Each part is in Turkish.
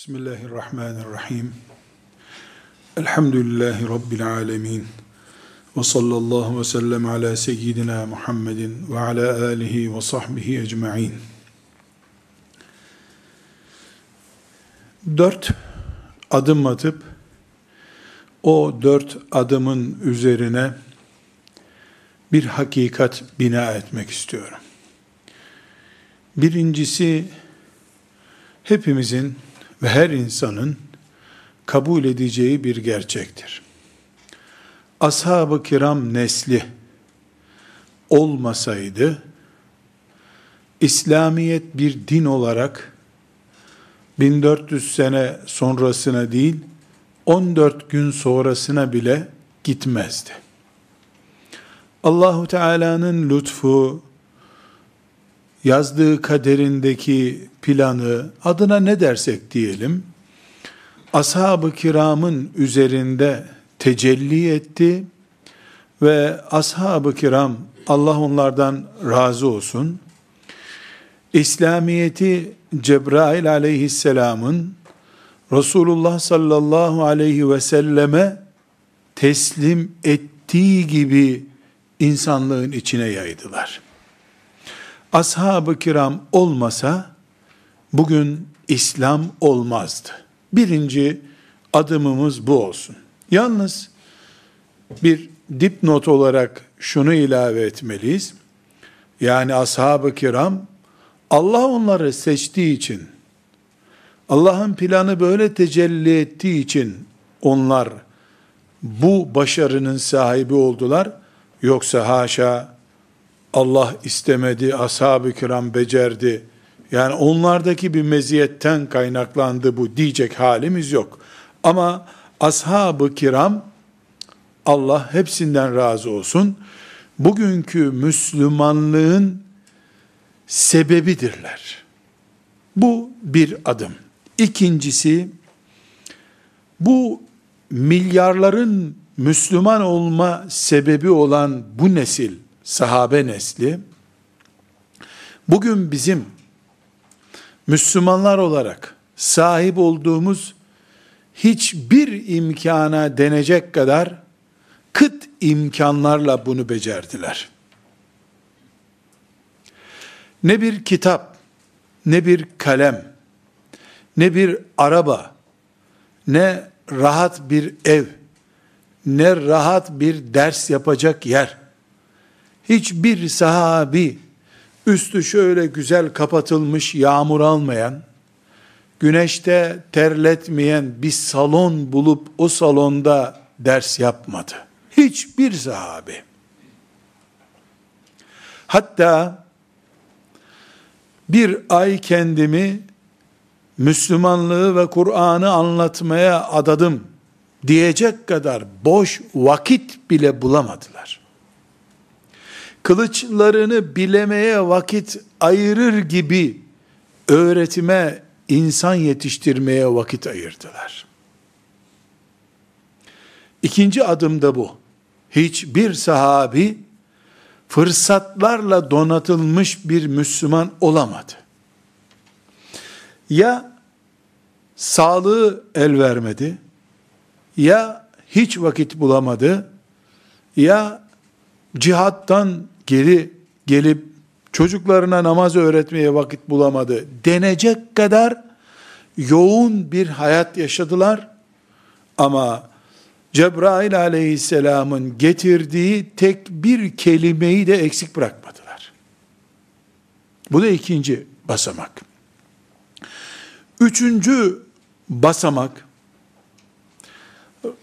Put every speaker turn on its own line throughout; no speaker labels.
Bismillahirrahmanirrahim. Elhamdülillahi Rabbil alemin. Ve sallallahu ve sellem ala seyyidina Muhammedin ve ala alihi ve sahbihi ecma'in. Dört adım atıp, o dört adımın üzerine bir hakikat bina etmek istiyorum. Birincisi, hepimizin ve her insanın kabul edeceği bir gerçektir. Ashab-ı kiram nesli olmasaydı, İslamiyet bir din olarak 1400 sene sonrasına değil, 14 gün sonrasına bile gitmezdi. Allahu Teala'nın lütfu, yazdığı kaderindeki planı, adına ne dersek diyelim, ashab-ı kiramın üzerinde tecelli etti ve ashab-ı kiram, Allah onlardan razı olsun, İslamiyeti Cebrail aleyhisselamın Resulullah sallallahu aleyhi ve selleme teslim ettiği gibi insanlığın içine yaydılar. Ashab-ı kiram olmasa bugün İslam olmazdı. Birinci adımımız bu olsun. Yalnız bir dipnot olarak şunu ilave etmeliyiz. Yani ashab-ı kiram Allah onları seçtiği için Allah'ın planı böyle tecelli ettiği için onlar bu başarının sahibi oldular. Yoksa haşa Allah istemedi, ashab-ı kiram becerdi. Yani onlardaki bir meziyetten kaynaklandı bu diyecek halimiz yok. Ama ashab-ı kiram Allah hepsinden razı olsun. Bugünkü Müslümanlığın sebebidirler. Bu bir adım. İkincisi, bu milyarların Müslüman olma sebebi olan bu nesil, sahabe nesli, bugün bizim Müslümanlar olarak sahip olduğumuz hiçbir imkana denecek kadar kıt imkanlarla bunu becerdiler. Ne bir kitap, ne bir kalem, ne bir araba, ne rahat bir ev, ne rahat bir ders yapacak yer. Hiçbir sahabi üstü şöyle güzel kapatılmış, yağmur almayan, güneşte terletmeyen bir salon bulup o salonda ders yapmadı. Hiçbir sahabi. Hatta bir ay kendimi Müslümanlığı ve Kur'an'ı anlatmaya adadım diyecek kadar boş vakit bile bulamadılar. Kılıçlarını bilemeye vakit ayırır gibi öğretime, insan yetiştirmeye vakit ayırdılar. İkinci adım da bu. Hiçbir sahabi fırsatlarla donatılmış bir Müslüman olamadı. Ya sağlığı el vermedi, ya hiç vakit bulamadı, ya cihattan geri gelip çocuklarına namaz öğretmeye vakit bulamadı denecek kadar yoğun bir hayat yaşadılar. Ama Cebrail aleyhisselamın getirdiği tek bir kelimeyi de eksik bırakmadılar. Bu da ikinci basamak. Üçüncü basamak,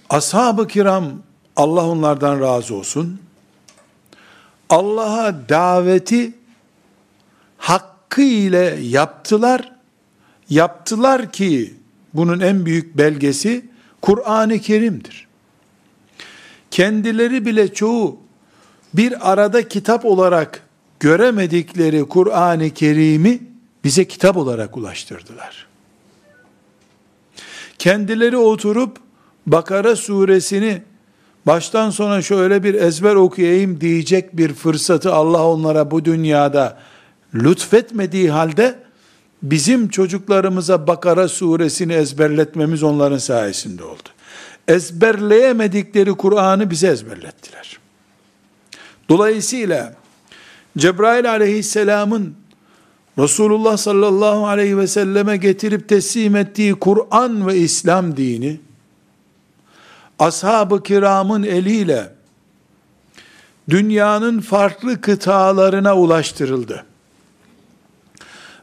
ashab-ı kiram, Allah onlardan razı olsun, Allah'a daveti hakkı ile yaptılar, yaptılar ki, bunun en büyük belgesi, Kur'an-ı Kerim'dir. Kendileri bile çoğu, bir arada kitap olarak göremedikleri Kur'an-ı Kerim'i, bize kitap olarak ulaştırdılar. Kendileri oturup, Bakara suresini baştan sona şöyle bir ezber okuyayım diyecek bir fırsatı Allah onlara bu dünyada lütfetmediği halde bizim çocuklarımıza Bakara suresini ezberletmemiz onların sayesinde oldu. Ezberleyemedikleri Kur'an'ı bize ezberlettiler. Dolayısıyla Cebrail aleyhisselamın Resulullah sallallahu aleyhi ve selleme getirip teslim ettiği Kur'an ve İslam dini, ashab-ı kiramın eliyle dünyanın farklı kıtalarına ulaştırıldı.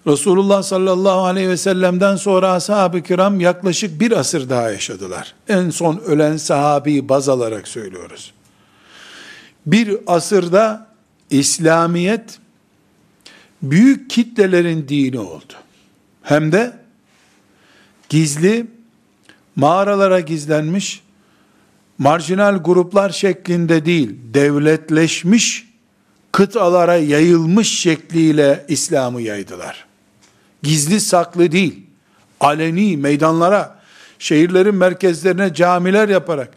Resulullah sallallahu aleyhi ve sellem'den sonra ashab-ı kiram yaklaşık bir asır daha yaşadılar. En son ölen sahabeyi baz alarak söylüyoruz. Bir asırda İslamiyet büyük kitlelerin dini oldu. Hem de gizli, mağaralara gizlenmiş, marjinal gruplar şeklinde değil, devletleşmiş, kıtalara yayılmış şekliyle İslam'ı yaydılar. Gizli saklı değil, aleni meydanlara, şehirlerin merkezlerine camiler yaparak,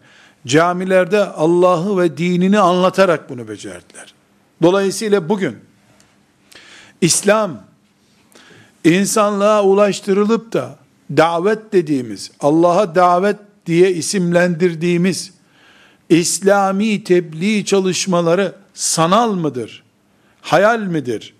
camilerde Allah'ı ve dinini anlatarak bunu becerdiler. Dolayısıyla bugün İslam insanlığa ulaştırılıp da davet dediğimiz, Allah'a davet diye isimlendirdiğimiz İslami tebliğ çalışmaları sanal mıdır? Hayal midir?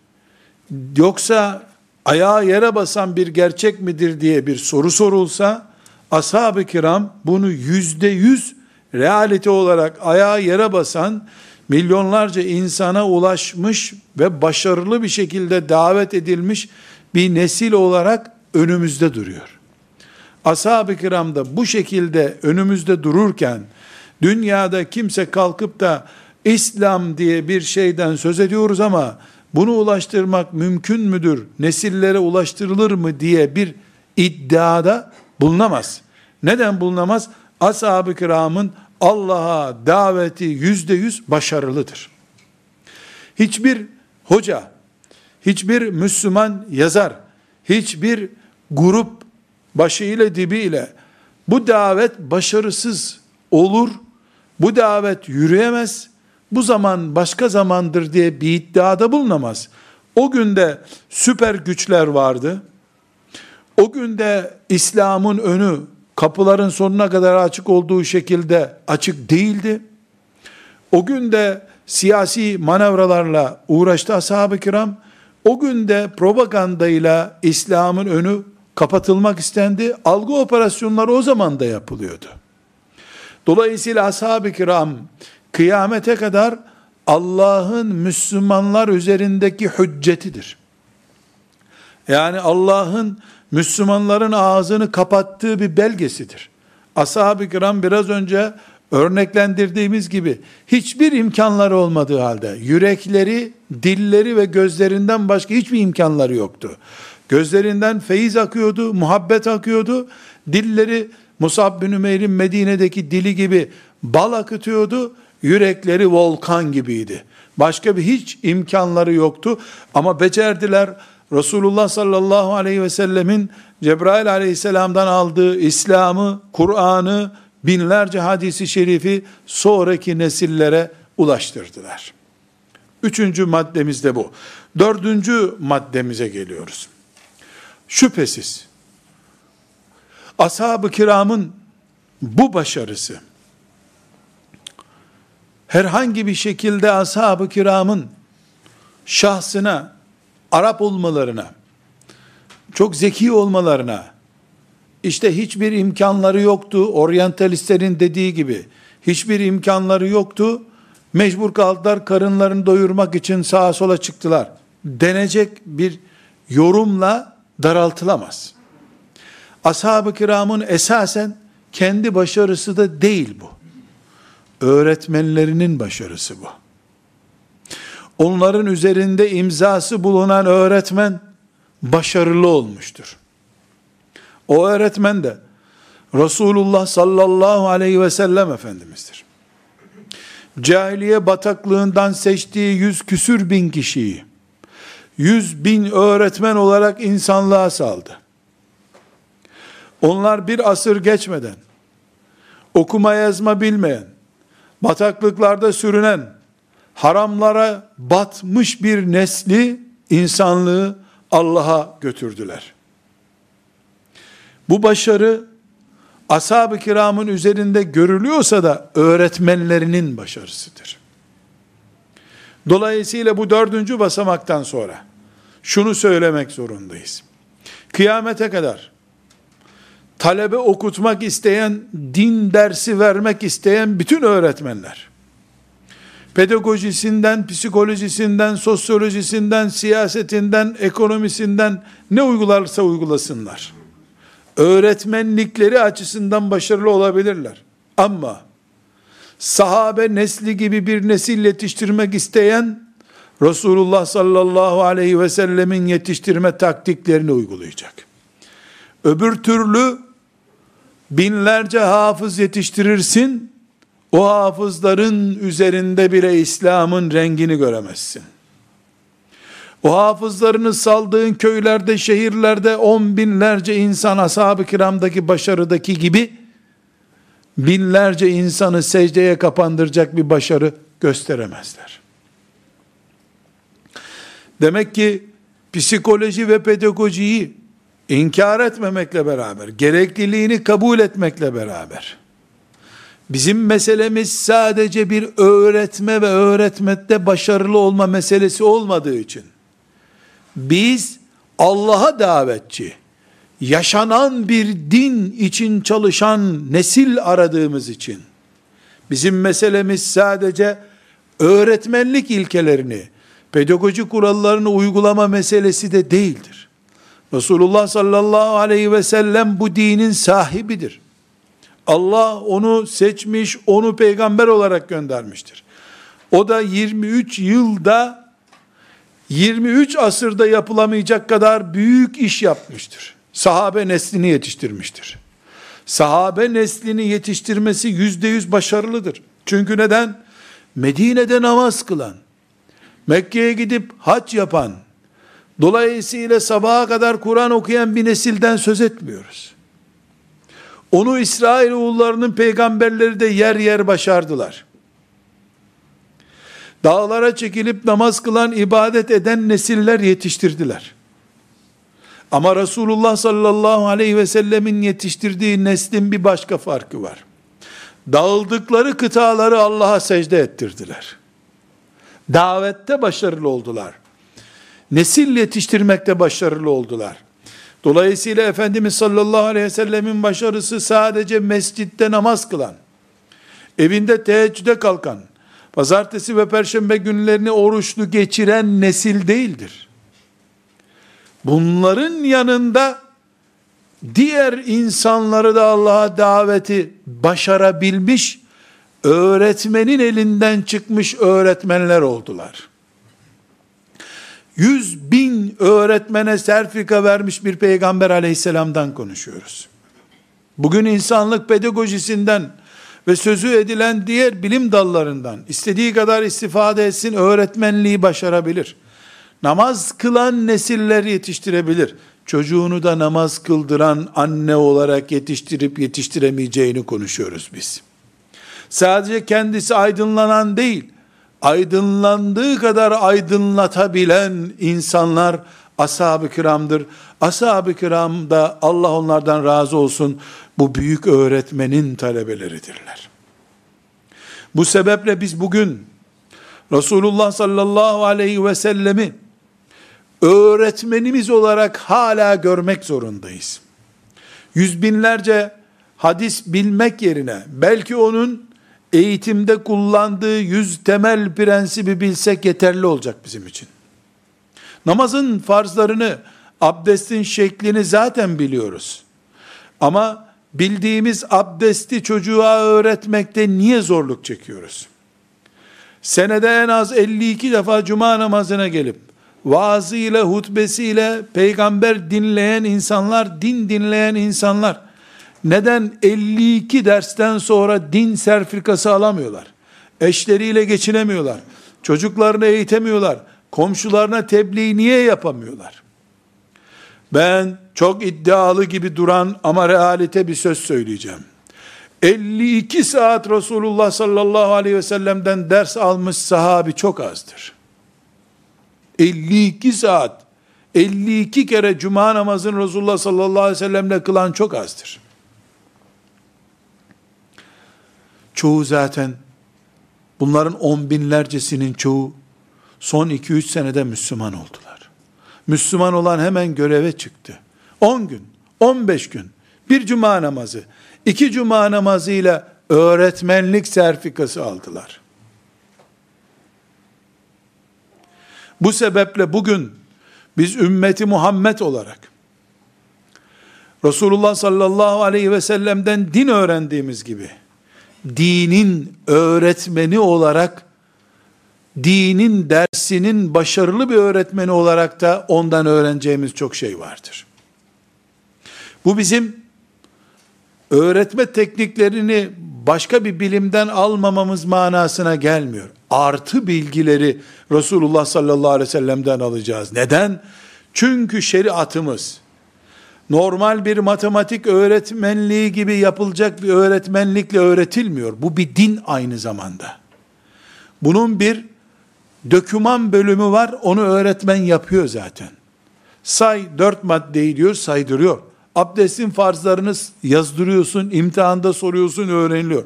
Yoksa ayağa yere basan bir gerçek midir diye bir soru sorulsa, ashab-ı kiram bunu yüzde yüz realite olarak ayağa yere basan, milyonlarca insana ulaşmış ve başarılı bir şekilde davet edilmiş bir nesil olarak önümüzde duruyor. Ashab-ı kiram da bu şekilde önümüzde dururken, dünyada kimse kalkıp da İslam diye bir şeyden söz ediyoruz ama bunu ulaştırmak mümkün müdür, nesillere ulaştırılır mı diye bir iddiada bulunamaz. Neden bulunamaz? Ashab-ı kiramın Allah'a daveti yüzde yüz başarılıdır. Hiçbir hoca, hiçbir Müslüman yazar, hiçbir grup başıyla dibiyle bu davet başarısız olur, bu davet yürüyemez, bu zaman başka zamandır diye bir iddiada bulunamaz. O günde süper güçler vardı. O günde İslam'ın önü kapıların sonuna kadar açık olduğu şekilde açık değildi. O günde siyasi manevralarla uğraştı ashab-ı kiram. O günde propagandayla İslam'ın önü kapatılmak istendi. Algı operasyonları o zaman da yapılıyordu. Dolayısıyla ashab-ı kiram kıyamete kadar Allah'ın Müslümanlar üzerindeki hüccetidir. Yani Allah'ın Müslümanların ağzını kapattığı bir belgesidir. Ashab-ı kiram biraz önce örneklendirdiğimiz gibi hiçbir imkanları olmadığı halde yürekleri, dilleri ve gözlerinden başka hiçbir imkanları yoktu. Gözlerinden feyiz akıyordu, muhabbet akıyordu. Dilleri Musab bin Ümeyr'in Medine'deki dili gibi bal akıtıyordu. Yürekleri volkan gibiydi. Başka bir hiç imkanları yoktu ama becerdiler. Resulullah sallallahu aleyhi ve sellemin Cebrail aleyhisselamdan aldığı İslam'ı, Kur'an'ı, binlerce hadisi şerifi sonraki nesillere ulaştırdılar. Üçüncü maddemiz de bu. Dördüncü maddemize geliyoruz. Şüphesiz ashab-ı kiramın bu başarısı herhangi bir şekilde ashab-ı kiramın şahsına, Arap olmalarına, çok zeki olmalarına, işte hiçbir imkanları yoktu, oryantalistlerin dediği gibi, hiçbir imkanları yoktu, mecbur kaldılar karınlarını doyurmak için sağa sola çıktılar. Denecek bir yorumla daraltılamaz. Ashab-ı kiramın esasen kendi başarısı da değil bu. Öğretmenlerinin başarısı bu. Onların üzerinde imzası bulunan öğretmen başarılı olmuştur. O öğretmen de Resulullah sallallahu aleyhi ve sellem Efendimiz'dir. Cahiliye bataklığından seçtiği yüz küsür bin kişiyi, yüz bin öğretmen olarak insanlığa saldı. Onlar bir asır geçmeden, okuma yazma bilmeyen, bataklıklarda sürünen, haramlara batmış bir nesli, insanlığı Allah'a götürdüler. Bu başarı ashab-ı kiramın üzerinde görülüyorsa da öğretmenlerinin başarısıdır. Dolayısıyla bu dördüncü basamaktan sonra şunu söylemek zorundayız. Kıyamete kadar talebe okutmak isteyen, din dersi vermek isteyen bütün öğretmenler, pedagojisinden, psikolojisinden, sosyolojisinden, siyasetinden, ekonomisinden ne uygularsa uygulasınlar. Öğretmenlikleri açısından başarılı olabilirler. Ama sahabe nesli gibi bir nesil yetiştirmek isteyen Resulullah sallallahu aleyhi ve sellemin yetiştirme taktiklerini uygulayacak. Öbür türlü binlerce hafız yetiştirirsin, o hafızların üzerinde bile İslam'ın rengini göremezsin. O hafızlarını saldığın köylerde, şehirlerde on binlerce insan ashab-ı kiramdaki başarıdaki gibi binlerce insanı secdeye kapandıracak bir başarı gösteremezler. Demek ki psikoloji ve pedagojiyi inkar etmemekle beraber, gerekliliğini kabul etmekle beraber, bizim meselemiz sadece bir öğretme ve öğretmette başarılı olma meselesi olmadığı için, biz Allah'a davetçi, yaşanan bir din için çalışan nesil aradığımız için, bizim meselemiz sadece öğretmenlik ilkelerini, pedagoji kurallarını uygulama meselesi de değildir. Resulullah sallallahu aleyhi ve sellem bu dinin sahibidir. Allah onu seçmiş, onu peygamber olarak göndermiştir. O da 23 yılda 23 asırda yapılamayacak kadar büyük iş yapmıştır. Sahabe neslini yetiştirmiştir. Sahabe neslini yetiştirmesi yüzde yüz başarılıdır. Çünkü neden? Medine'de namaz kılan, Mekke'ye gidip hac yapan, dolayısıyla sabaha kadar Kur'an okuyan bir nesilden söz etmiyoruz. Onu İsrail oğullarının peygamberleri de yer yer başardılar. Dağlara çekilip namaz kılan, ibadet eden nesiller yetiştirdiler. Ama Resulullah sallallahu aleyhi ve sellemin yetiştirdiği neslin bir başka farkı var. Dağıldıkları kıtaları Allah'a secde ettirdiler. Davette başarılı oldular. Nesil yetiştirmekte başarılı oldular. Dolayısıyla Efendimiz sallallahu aleyhi ve sellemin başarısı sadece mescitte namaz kılan, evinde teheccüde kalkan, pazartesi ve perşembe günlerini oruçlu geçiren nesil değildir. Bunların yanında diğer insanları da Allah'a daveti başarabilmiş, öğretmenin elinden çıkmış öğretmenler oldular. Yüz bin öğretmene serfika vermiş bir peygamber aleyhisselamdan konuşuyoruz. Bugün insanlık pedagojisinden ve sözü edilen diğer bilim dallarından istediği kadar istifade etsin öğretmenliği başarabilir. Namaz kılan nesiller yetiştirebilir. Çocuğunu da namaz kıldıran anne olarak yetiştirip yetiştiremeyeceğini konuşuyoruz biz. Sadece kendisi aydınlanan değil, aydınlandığı kadar aydınlatabilen insanlar ashab-ı kiramdır. Ashab-ı kiram da Allah onlardan razı olsun bu büyük öğretmenin talebeleridirler. Bu sebeple biz bugün Resulullah sallallahu aleyhi ve sellemi öğretmenimiz olarak hala görmek zorundayız. Yüz binlerce hadis bilmek yerine belki onun eğitimde kullandığı yüz temel prensibi bilsek yeterli olacak bizim için. Namazın farzlarını, abdestin şeklini zaten biliyoruz. Ama bildiğimiz abdesti çocuğa öğretmekte niye zorluk çekiyoruz? Senede en az 52 defa cuma namazına gelip vaazıyla, hutbesiyle peygamber dinleyen insanlar, din dinleyen insanlar neden 52 dersten sonra din sertifikası alamıyorlar? Eşleriyle geçinemiyorlar. Çocuklarını eğitemiyorlar. Komşularına tebliğ niye yapamıyorlar? Ben çok iddialı gibi duran ama realite bir söz söyleyeceğim. 52 saat Resulullah sallallahu aleyhi ve sellem'den ders almış sahabi çok azdır. 52 saat 52 kere cuma namazını Resulullah sallallahu aleyhi ve sellemle kılan çok azdır. Çoğu zaten bunların on binlercesinin çoğu son 2-3 senede Müslüman oldular. Müslüman olan hemen göreve çıktı. 10 gün, 15 gün, bir cuma namazı, iki cuma namazıyla öğretmenlik sertifikası aldılar. Bu sebeple bugün biz ümmeti Muhammed olarak Resulullah sallallahu aleyhi ve sellem'den din öğrendiğimiz gibi dinin öğretmeni olarak dinin dersinin başarılı bir öğretmeni olarak da ondan öğreneceğimiz çok şey vardır. Bu bizim öğretme tekniklerini başka bir bilimden almamamız manasına gelmiyor. Artı bilgileri Resulullah sallallahu aleyhi ve sellem'den alacağız. Neden? Çünkü şeriatımız normal bir matematik öğretmenliği gibi yapılacak bir öğretmenlikle öğretilmiyor. Bu bir din aynı zamanda. Bunun bir döküman bölümü var, onu öğretmen yapıyor zaten. Say dört maddeyi diyor, saydırıyor. Abdestin farzlarını yazdırıyorsun, imtihanda soruyorsun, öğreniliyor.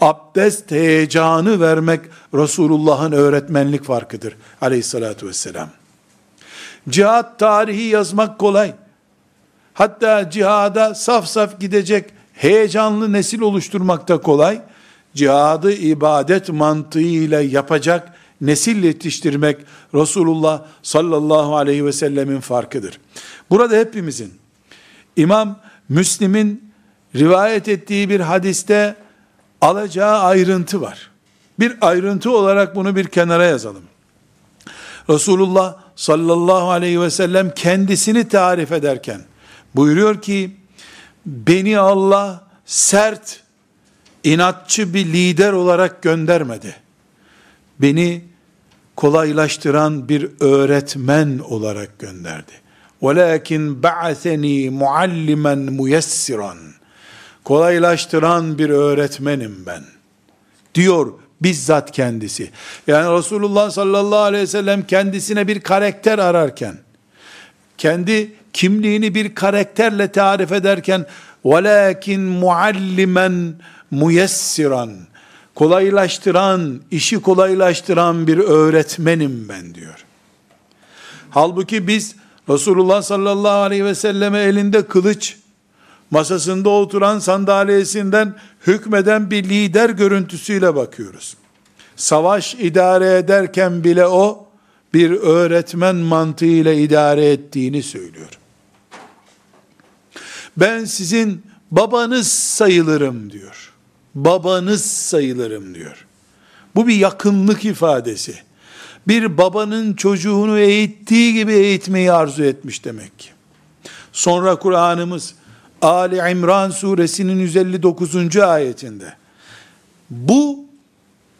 Abdest heyecanı vermek Resulullah'ın öğretmenlik farkıdır aleyhissalatü vesselam. Cihat tarihi yazmak kolay. Hatta cihada saf saf gidecek heyecanlı nesil oluşturmak da kolay. Cihadı ibadet mantığıyla yapacak nesil yetiştirmek Resulullah sallallahu aleyhi ve sellemin farkıdır. Burada hepimizin İmam Müslim'in rivayet ettiği bir hadiste alacağı ayrıntı var. Bir ayrıntı olarak bunu bir kenara yazalım. Resulullah sallallahu aleyhi ve sellem kendisini tarif ederken buyuruyor ki beni Allah sert, inatçı bir lider olarak göndermedi. Beni kolaylaştıran bir öğretmen olarak gönderdi. وَلَكِنْ بَعَثَنِي مُعَلِّمًا مُيَسِّرًا Kolaylaştıran bir öğretmenim ben. Diyor bizzat kendisi. Yani Resulullah sallallahu aleyhi ve sellem kendisine bir karakter ararken, kendi kimliğini bir karakterle tarif ederken velakin muallimen muyessiran kolaylaştıran, işi kolaylaştıran bir öğretmenim ben diyor. Halbuki biz Resulullah sallallahu aleyhi ve selleme elinde kılıç, masasında oturan sandalyesinden hükmeden bir lider görüntüsüyle bakıyoruz. Savaş idare ederken bile o bir öğretmen mantığıyla idare ettiğini söylüyor. Ben sizin babanız sayılırım diyor. Babanız sayılırım diyor. Bu bir yakınlık ifadesi bir babanın çocuğunu eğittiği gibi eğitmeyi arzu etmiş demek ki. Sonra Kur'an'ımız Ali İmran suresinin 159. ayetinde bu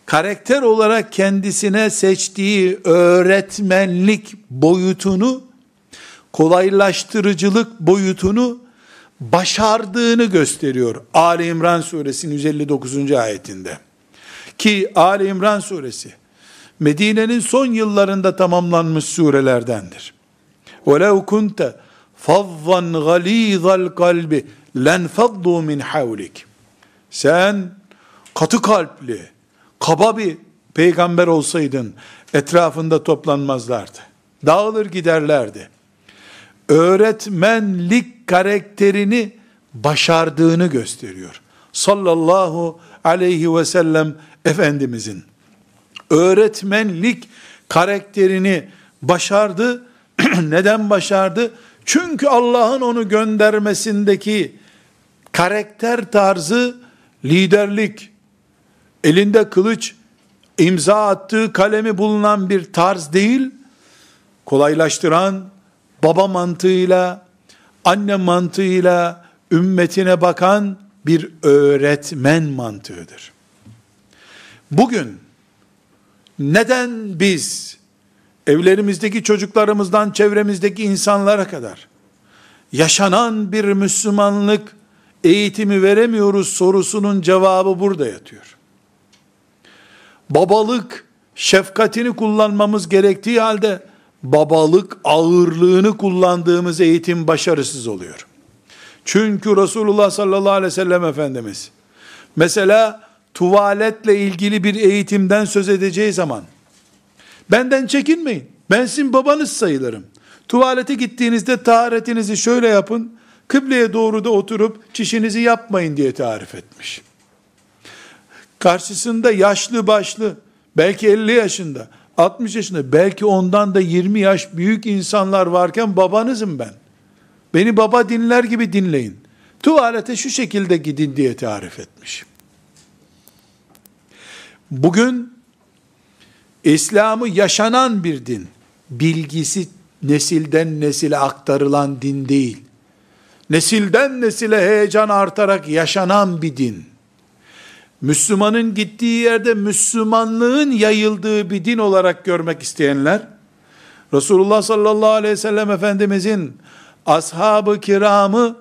karakter olarak kendisine seçtiği öğretmenlik boyutunu kolaylaştırıcılık boyutunu başardığını gösteriyor. Ali İmran suresinin 159. ayetinde. Ki Ali İmran suresi Medine'nin son yıllarında tamamlanmış surelerdendir. وَلَوْ كُنْتَ فَضَّنْ غَل۪يظَ الْقَلْبِ لَنْفَضُّوا مِنْ حَوْلِكِ Sen katı kalpli, kaba bir peygamber olsaydın etrafında toplanmazlardı. Dağılır giderlerdi. Öğretmenlik karakterini başardığını gösteriyor. Sallallahu aleyhi ve sellem Efendimizin öğretmenlik karakterini başardı. Neden başardı? Çünkü Allah'ın onu göndermesindeki karakter tarzı liderlik, elinde kılıç, imza attığı kalemi bulunan bir tarz değil, kolaylaştıran, baba mantığıyla, anne mantığıyla, ümmetine bakan bir öğretmen mantığıdır. Bugün neden biz evlerimizdeki çocuklarımızdan çevremizdeki insanlara kadar yaşanan bir Müslümanlık eğitimi veremiyoruz sorusunun cevabı burada yatıyor. Babalık şefkatini kullanmamız gerektiği halde babalık ağırlığını kullandığımız eğitim başarısız oluyor. Çünkü Resulullah sallallahu aleyhi ve sellem Efendimiz, mesela tuvaletle ilgili bir eğitimden söz edeceği zaman, benden çekinmeyin, ben sizin babanız sayılırım. Tuvalete gittiğinizde taharetinizi şöyle yapın, kıbleye doğru da oturup çişinizi yapmayın diye tarif etmiş. Karşısında yaşlı başlı, belki 50 yaşında, 60 yaşında, belki ondan da 20 yaş büyük insanlar varken babanızım ben. Beni baba dinler gibi dinleyin. Tuvalete şu şekilde gidin diye tarif etmiş. Bugün İslam'ı yaşanan bir din. Bilgisi nesilden nesile aktarılan din değil. Nesilden nesile heyecan artarak yaşanan bir din. Müslümanın gittiği yerde Müslümanlığın yayıldığı bir din olarak görmek isteyenler, Resulullah sallallahu aleyhi ve sellem Efendimizin ashab-ı kiramı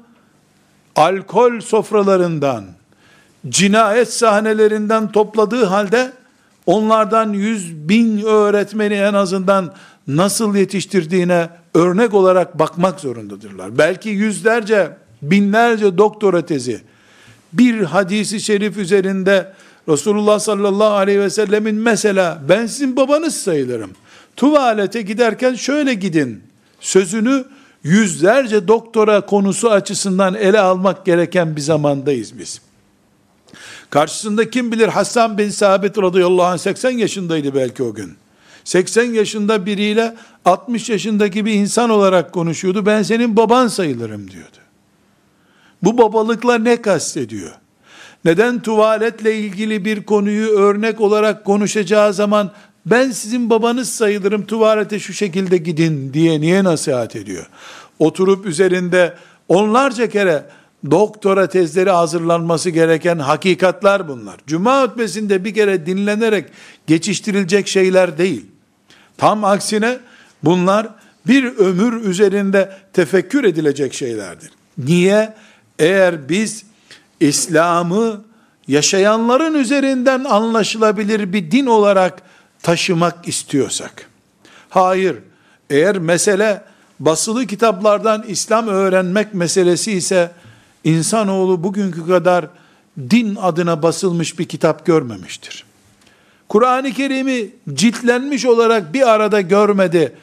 alkol sofralarından, cinayet sahnelerinden topladığı halde, onlardan yüz bin öğretmeni en azından nasıl yetiştirdiğine örnek olarak bakmak zorundadırlar. Belki yüzlerce, binlerce doktora tezi, bir hadisi şerif üzerinde Resulullah sallallahu aleyhi ve sellemin mesela ben sizin babanız sayılırım. Tuvalete giderken şöyle gidin sözünü yüzlerce doktora konusu açısından ele almak gereken bir zamandayız biz. Karşısında kim bilir Hasan bin Sabit radıyallahu anh 80 yaşındaydı belki o gün. 80 yaşında biriyle 60 yaşındaki bir insan olarak konuşuyordu. Ben senin baban sayılırım diyordu. Bu babalıkla ne kastediyor? Neden tuvaletle ilgili bir konuyu örnek olarak konuşacağı zaman ben sizin babanız sayılırım tuvalete şu şekilde gidin diye niye nasihat ediyor? Oturup üzerinde onlarca kere doktora tezleri hazırlanması gereken hakikatler bunlar. Cuma hutbesinde bir kere dinlenerek geçiştirilecek şeyler değil. Tam aksine bunlar bir ömür üzerinde tefekkür edilecek şeylerdir. Niye? Eğer biz İslam'ı yaşayanların üzerinden anlaşılabilir bir din olarak taşımak istiyorsak. Hayır, eğer mesele basılı kitaplardan İslam öğrenmek meselesi ise insanoğlu bugünkü kadar din adına basılmış bir kitap görmemiştir. Kur'an-ı Kerim'i ciltlenmiş olarak bir arada görmedi.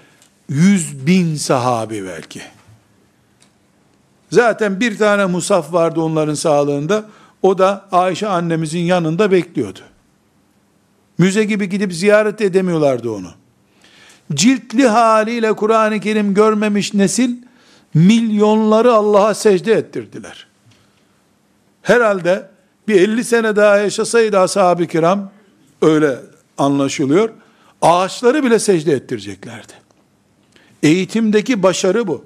Yüz bin sahabi belki. Zaten bir tane musaf vardı onların sağlığında. O da Ayşe annemizin yanında bekliyordu. Müze gibi gidip ziyaret edemiyorlardı onu. Ciltli haliyle Kur'an-ı Kerim görmemiş nesil milyonları Allah'a secde ettirdiler. Herhalde bir 50 sene daha yaşasaydı ashab-ı kiram öyle anlaşılıyor. Ağaçları bile secde ettireceklerdi. Eğitimdeki başarı bu.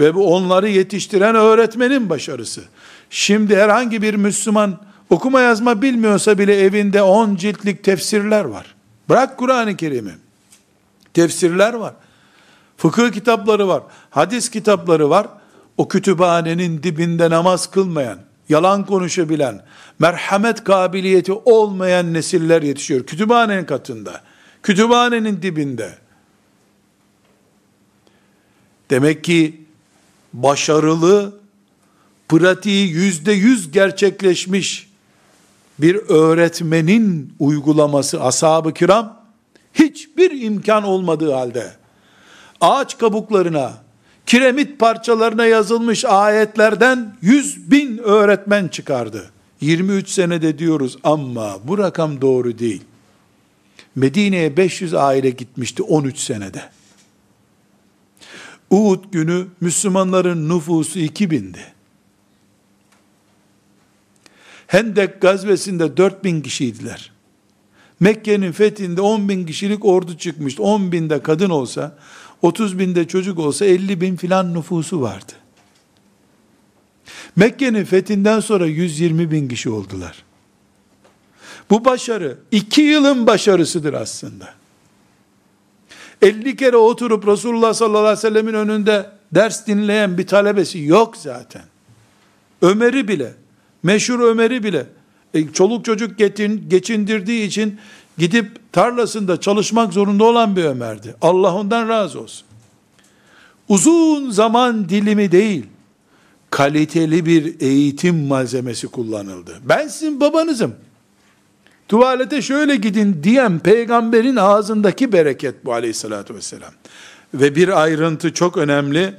Ve bu onları yetiştiren öğretmenin başarısı. Şimdi herhangi bir Müslüman okuma yazma bilmiyorsa bile evinde 10 ciltlik tefsirler var. Bırak Kur'an-ı Kerim'i. Tefsirler var. Fıkıh kitapları var. Hadis kitapları var. O kütüphanenin dibinde namaz kılmayan, yalan konuşabilen, merhamet kabiliyeti olmayan nesiller yetişiyor. Kütüphanenin katında. Kütüphanenin dibinde. Demek ki başarılı, pratiği yüzde yüz gerçekleşmiş bir öğretmenin uygulaması ashab-ı kiram hiçbir imkan olmadığı halde ağaç kabuklarına, kiremit parçalarına yazılmış ayetlerden yüz bin öğretmen çıkardı. 23 senede diyoruz ama bu rakam doğru değil. Medine'ye 500 aile gitmişti 13 senede. Uhud günü Müslümanların nüfusu 2000'di. Hendek gazvesinde 4000 kişiydiler. Mekke'nin fethinde 10 bin kişilik ordu çıkmıştı. 10 binde kadın olsa, 30 binde çocuk olsa 50 bin filan nüfusu vardı. Mekke'nin fethinden sonra 120 bin kişi oldular. Bu başarı iki yılın başarısıdır aslında. 50 kere oturup Resulullah sallallahu aleyhi ve sellemin önünde ders dinleyen bir talebesi yok zaten. Ömer'i bile, meşhur Ömer'i bile, e, çoluk çocuk geçindirdiği için gidip tarlasında çalışmak zorunda olan bir Ömer'di. Allah ondan razı olsun. uzun zaman dilimi değil, kaliteli bir eğitim malzemesi kullanıldı. Ben sizin babanızım. Tuvalete şöyle gidin diyen peygamberin ağzındaki bereket bu aleyhissalatü vesselam. Ve bir ayrıntı çok önemli.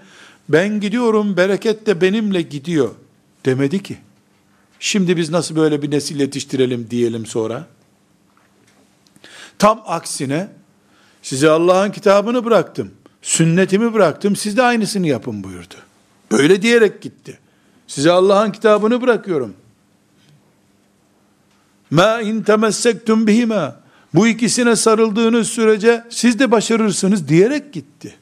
Ben gidiyorum bereket de benimle gidiyor demedi ki. Şimdi biz nasıl böyle bir nesil yetiştirelim diyelim sonra. Tam aksine size Allah'ın kitabını bıraktım. Sünnetimi bıraktım. Siz de aynısını yapın buyurdu. Böyle diyerek gitti. Size Allah'ın kitabını bırakıyorum. Ma in temessektum bihima. Bu ikisine sarıldığınız sürece siz de başarırsınız diyerek gitti.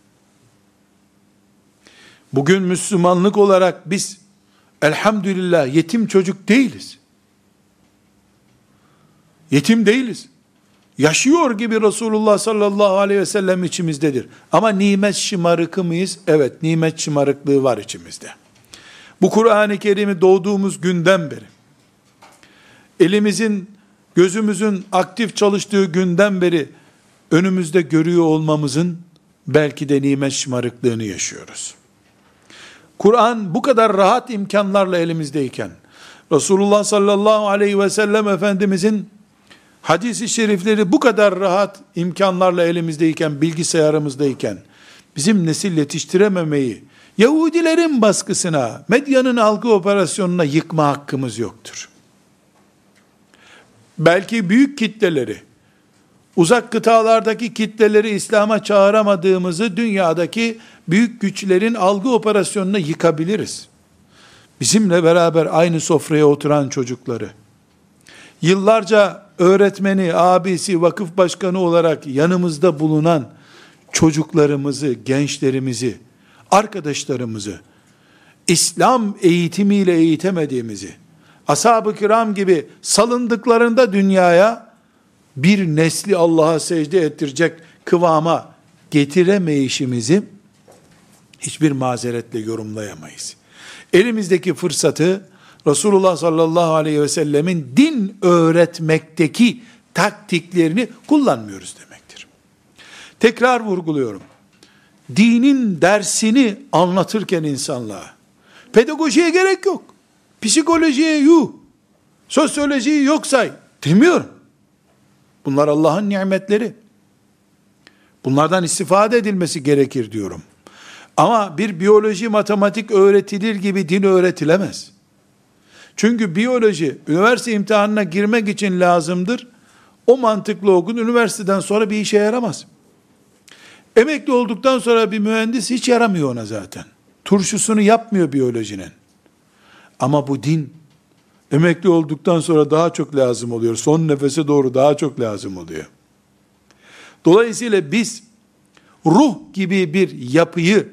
Bugün Müslümanlık olarak biz elhamdülillah yetim çocuk değiliz. Yetim değiliz. Yaşıyor gibi Resulullah sallallahu aleyhi ve sellem içimizdedir. Ama nimet şımarıkı mıyız? Evet, nimet şımarıklığı var içimizde. Bu Kur'an-ı Kerim'i doğduğumuz günden beri, elimizin, gözümüzün aktif çalıştığı günden beri önümüzde görüyor olmamızın belki de nimet şımarıklığını yaşıyoruz. Kur'an bu kadar rahat imkanlarla elimizdeyken, Resulullah sallallahu aleyhi ve sellem Efendimizin hadisi şerifleri bu kadar rahat imkanlarla elimizdeyken, bilgisayarımızdayken, bizim nesil yetiştirememeyi, Yahudilerin baskısına, medyanın algı operasyonuna yıkma hakkımız yoktur. Belki büyük kitleleri, uzak kıtalardaki kitleleri İslam'a çağıramadığımızı dünyadaki büyük güçlerin algı operasyonuna yıkabiliriz. Bizimle beraber aynı sofraya oturan çocukları, yıllarca öğretmeni, abisi, vakıf başkanı olarak yanımızda bulunan çocuklarımızı, gençlerimizi, arkadaşlarımızı, İslam eğitimiyle eğitemediğimizi, ashab-ı kiram gibi salındıklarında dünyaya bir nesli Allah'a secde ettirecek kıvama getiremeyişimizi hiçbir mazeretle yorumlayamayız. Elimizdeki fırsatı Resulullah sallallahu aleyhi ve sellemin din öğretmekteki taktiklerini kullanmıyoruz demektir. Tekrar vurguluyorum. Dinin dersini anlatırken insanlığa, pedagojiye gerek yok. Psikolojiye yuh, sosyolojiyi yok say demiyorum. Bunlar Allah'ın nimetleri. Bunlardan istifade edilmesi gerekir diyorum. Ama bir biyoloji, matematik öğretilir gibi din öğretilemez. Çünkü biyoloji üniversite imtihanına girmek için lazımdır. O mantıklı okun üniversiteden sonra bir işe yaramaz. Emekli olduktan sonra bir mühendis hiç yaramıyor ona zaten. Turşusunu yapmıyor biyolojinin. Ama bu din emekli olduktan sonra daha çok lazım oluyor. Son nefese doğru daha çok lazım oluyor. Dolayısıyla biz ruh gibi bir yapıyı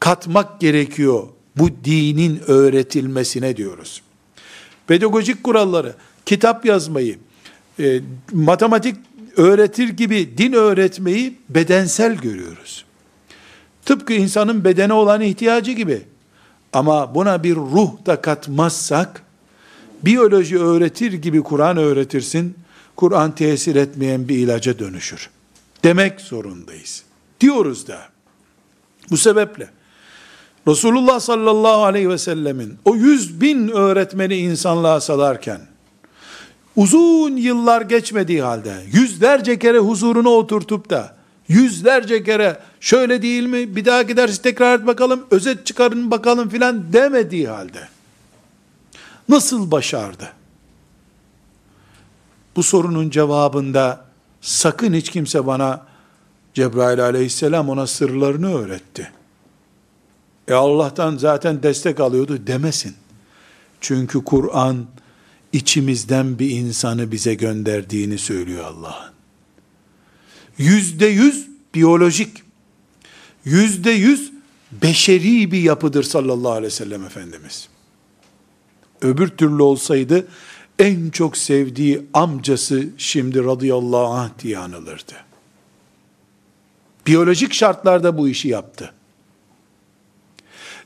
katmak gerekiyor bu dinin öğretilmesine diyoruz. Pedagojik kuralları, kitap yazmayı, e, matematik öğretir gibi din öğretmeyi bedensel görüyoruz. Tıpkı insanın bedene olan ihtiyacı gibi. Ama buna bir ruh da katmazsak, biyoloji öğretir gibi Kur'an öğretirsin, Kur'an tesir etmeyen bir ilaca dönüşür. Demek zorundayız. Diyoruz da. Bu sebeple Resulullah sallallahu aleyhi ve sellemin o yüz bin öğretmeni insanlığa salarken, uzun yıllar geçmediği halde, yüzlerce kere huzuruna oturtup da, yüzlerce kere şöyle değil mi, bir daha gidersiz tekrar et bakalım, özet çıkarın bakalım filan demediği halde, nasıl başardı? Bu sorunun cevabında, sakın hiç kimse bana, Cebrail aleyhisselam ona sırlarını öğretti e Allah'tan zaten destek alıyordu demesin. Çünkü Kur'an içimizden bir insanı bize gönderdiğini söylüyor Allah'ın. Yüzde yüz biyolojik, yüzde yüz beşeri bir yapıdır sallallahu aleyhi ve sellem Efendimiz. Öbür türlü olsaydı en çok sevdiği amcası şimdi radıyallahu anh diye anılırdı. Biyolojik şartlarda bu işi yaptı.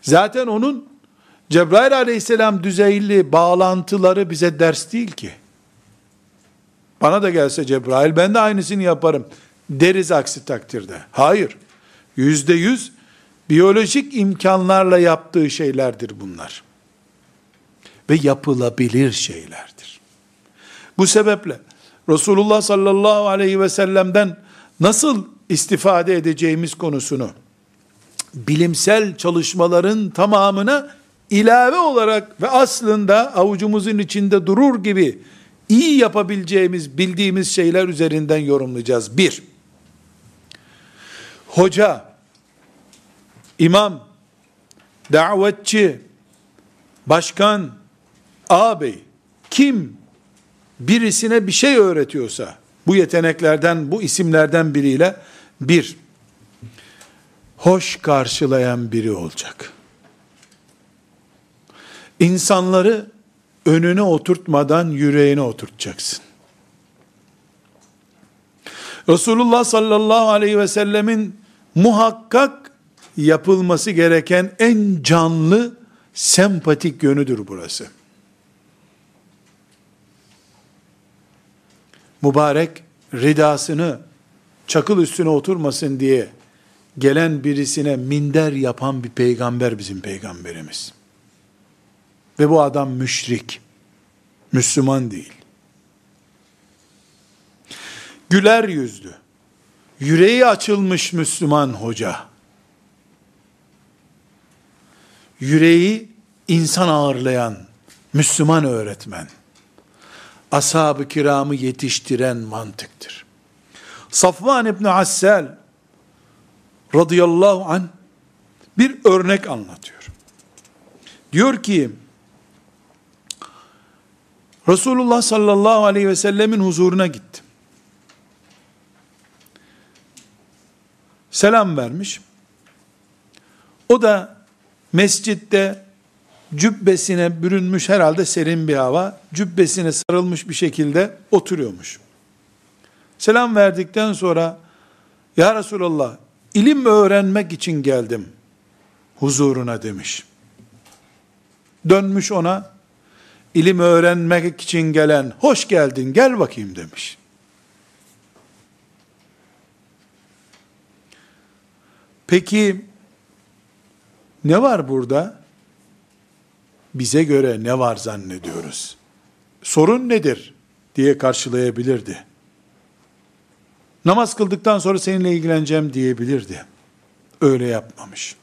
Zaten onun Cebrail aleyhisselam düzeyli bağlantıları bize ders değil ki. Bana da gelse Cebrail ben de aynısını yaparım deriz aksi takdirde. Hayır. Yüzde yüz Biyolojik imkanlarla yaptığı şeylerdir bunlar. Ve yapılabilir şeylerdir. Bu sebeple Resulullah sallallahu aleyhi ve sellem'den nasıl istifade edeceğimiz konusunu bilimsel çalışmaların tamamına ilave olarak ve aslında avucumuzun içinde durur gibi iyi yapabileceğimiz, bildiğimiz şeyler üzerinden yorumlayacağız. Bir, hoca, imam, davetçi, başkan, ağabey, kim birisine bir şey öğretiyorsa, bu yeteneklerden, bu isimlerden biriyle, bir, hoş karşılayan biri olacak. İnsanları önüne oturtmadan yüreğine oturtacaksın. Resulullah sallallahu aleyhi ve sellemin muhakkak yapılması gereken en canlı, sempatik yönüdür burası. Mübarek ridasını çakıl üstüne oturmasın diye gelen birisine minder yapan bir peygamber bizim peygamberimiz. Ve bu adam müşrik. Müslüman değil. Güler yüzlü, yüreği açılmış Müslüman hoca. Yüreği insan ağırlayan Müslüman öğretmen. Ashab-ı kiramı yetiştiren mantıktır. Safvan İbni Assal radıyallahu an bir örnek anlatıyor. Diyor ki, Resulullah sallallahu aleyhi ve sellemin huzuruna gittim. Selam vermiş. O da mescitte cübbesine bürünmüş herhalde serin bir hava, cübbesine sarılmış bir şekilde oturuyormuş. Selam verdikten sonra, Ya Resulallah, ilim öğrenmek için geldim huzuruna demiş. Dönmüş ona, ilim öğrenmek için gelen, hoş geldin gel bakayım demiş. Peki, ne var burada? Bize göre ne var zannediyoruz? Sorun nedir? diye karşılayabilirdi. Namaz kıldıktan sonra seninle ilgileneceğim diyebilirdi. Öyle yapmamış.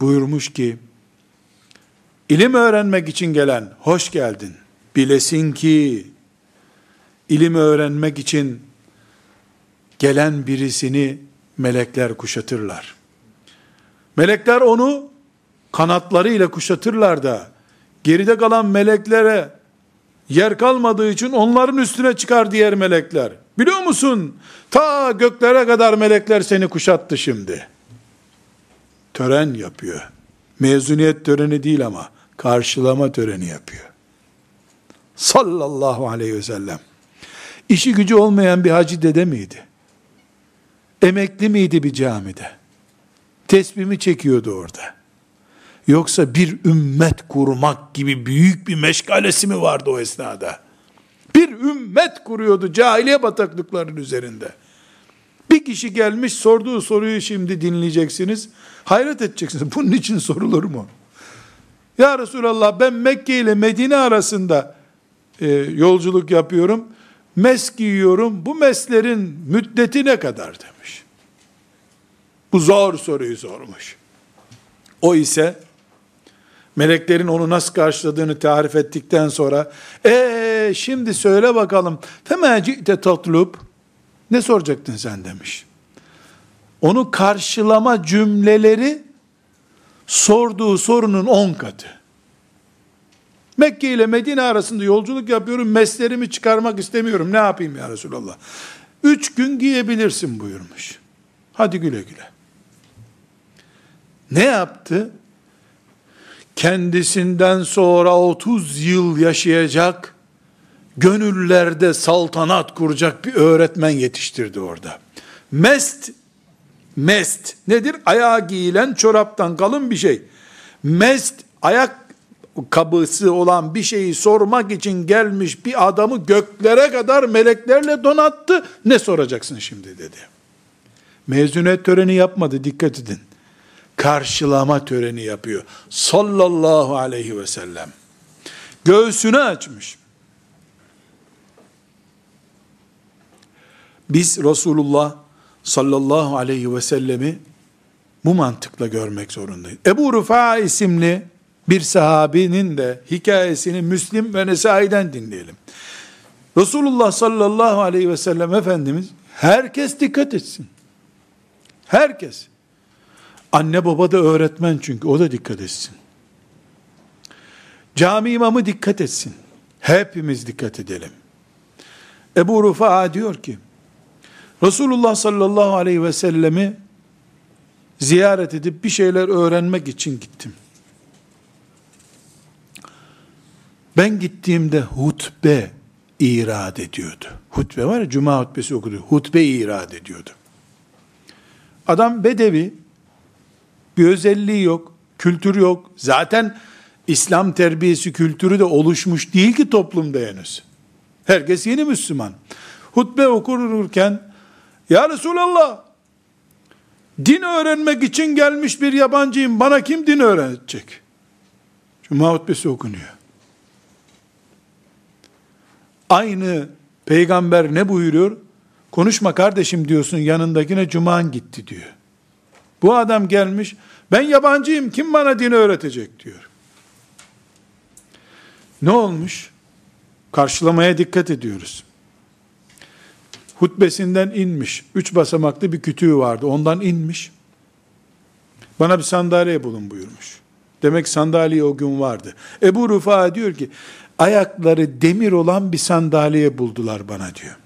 Buyurmuş ki, İlim öğrenmek için gelen, hoş geldin. Bilesin ki, ilim öğrenmek için gelen birisini melekler kuşatırlar. Melekler onu kanatlarıyla kuşatırlar da, geride kalan meleklere yer kalmadığı için onların üstüne çıkar diğer melekler. Biliyor musun? Ta göklere kadar melekler seni kuşattı şimdi. Tören yapıyor. Mezuniyet töreni değil ama karşılama töreni yapıyor. Sallallahu aleyhi ve sellem. İşi gücü olmayan bir hacı dede miydi? Emekli miydi bir camide? Tesbimi çekiyordu orada. Yoksa bir ümmet kurmak gibi büyük bir meşgalesi mi vardı o esnada? Bir ümmet kuruyordu cahiliye bataklıklarının üzerinde. Bir kişi gelmiş sorduğu soruyu şimdi dinleyeceksiniz. Hayret edeceksiniz. Bunun için sorulur mu? Ya Resulallah ben Mekke ile Medine arasında e, yolculuk yapıyorum. Mes giyiyorum. Bu meslerin müddeti ne kadar demiş. Bu zor soruyu sormuş. O ise meleklerin onu nasıl karşıladığını tarif ettikten sonra e şimdi söyle bakalım femecite tatlub ne soracaktın sen demiş. Onu karşılama cümleleri sorduğu sorunun on katı. Mekke ile Medine arasında yolculuk yapıyorum, meslerimi çıkarmak istemiyorum. Ne yapayım ya Resulallah? Üç gün giyebilirsin buyurmuş. Hadi güle güle. Ne yaptı? Kendisinden sonra 30 yıl yaşayacak, gönüllerde saltanat kuracak bir öğretmen yetiştirdi orada. Mest Mest nedir? Ayağa giyilen çoraptan kalın bir şey. Mest ayak kabısı olan bir şeyi sormak için gelmiş bir adamı göklere kadar meleklerle donattı. Ne soracaksın şimdi dedi. Mezuniyet töreni yapmadı dikkat edin. Karşılama töreni yapıyor. Sallallahu aleyhi ve sellem. Göğsünü açmış. Biz Resulullah sallallahu aleyhi ve sellemi bu mantıkla görmek zorundayız. Ebu Rufa isimli bir sahabinin de hikayesini Müslim ve Nesai'den dinleyelim. Resulullah sallallahu aleyhi ve sellem Efendimiz herkes dikkat etsin. Herkes. Anne baba da öğretmen çünkü o da dikkat etsin. Cami imamı dikkat etsin. Hepimiz dikkat edelim. Ebu Rufa diyor ki, Resulullah sallallahu aleyhi ve sellemi ziyaret edip bir şeyler öğrenmek için gittim. Ben gittiğimde hutbe irad ediyordu. Hutbe var ya, cuma hutbesi okudu. Hutbe irad ediyordu. Adam bedevi, bir özelliği yok, kültür yok. Zaten İslam terbiyesi kültürü de oluşmuş değil ki toplumda henüz. Herkes yeni Müslüman. Hutbe okururken, Ya Resulallah, din öğrenmek için gelmiş bir yabancıyım, bana kim din öğretecek? Cuma hutbesi okunuyor. Aynı peygamber ne buyuruyor? Konuşma kardeşim diyorsun yanındakine cuman gitti diyor. Bu adam gelmiş, ben yabancıyım, kim bana din öğretecek diyor. Ne olmuş? Karşılamaya dikkat ediyoruz. Hutbesinden inmiş. Üç basamaklı bir kütüğü vardı. Ondan inmiş. Bana bir sandalye bulun buyurmuş. Demek sandalye o gün vardı. Ebu Rufa diyor ki, ayakları demir olan bir sandalye buldular bana diyor.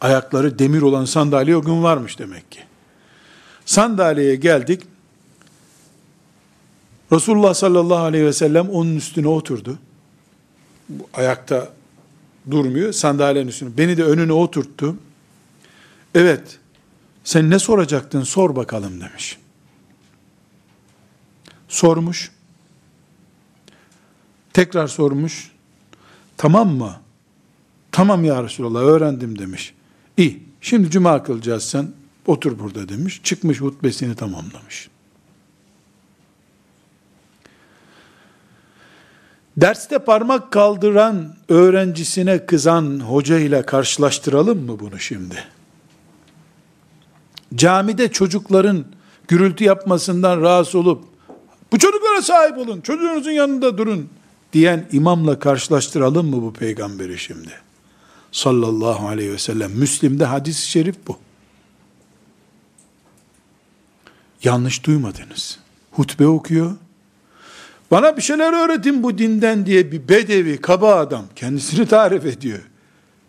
Ayakları demir olan sandalye o gün varmış demek ki. Sandalyeye geldik. Resulullah sallallahu aleyhi ve sellem onun üstüne oturdu. Ayakta durmuyor, sandalyenin üstüne. Beni de önüne oturttu. Evet, sen ne soracaktın sor bakalım demiş. Sormuş. Tekrar sormuş. Tamam mı? Tamam ya Resulallah öğrendim demiş. İyi. Şimdi cuma kılacağız sen. Otur burada demiş. Çıkmış hutbesini tamamlamış. Derste parmak kaldıran öğrencisine kızan hoca ile karşılaştıralım mı bunu şimdi? Camide çocukların gürültü yapmasından rahatsız olup bu çocuklara sahip olun, çocuğunuzun yanında durun diyen imamla karşılaştıralım mı bu peygamberi şimdi? Sallallahu aleyhi ve sellem. Müslim'de hadis-i şerif bu. Yanlış duymadınız. Hutbe okuyor. Bana bir şeyler öğretin bu dinden diye bir bedevi, kaba adam kendisini tarif ediyor.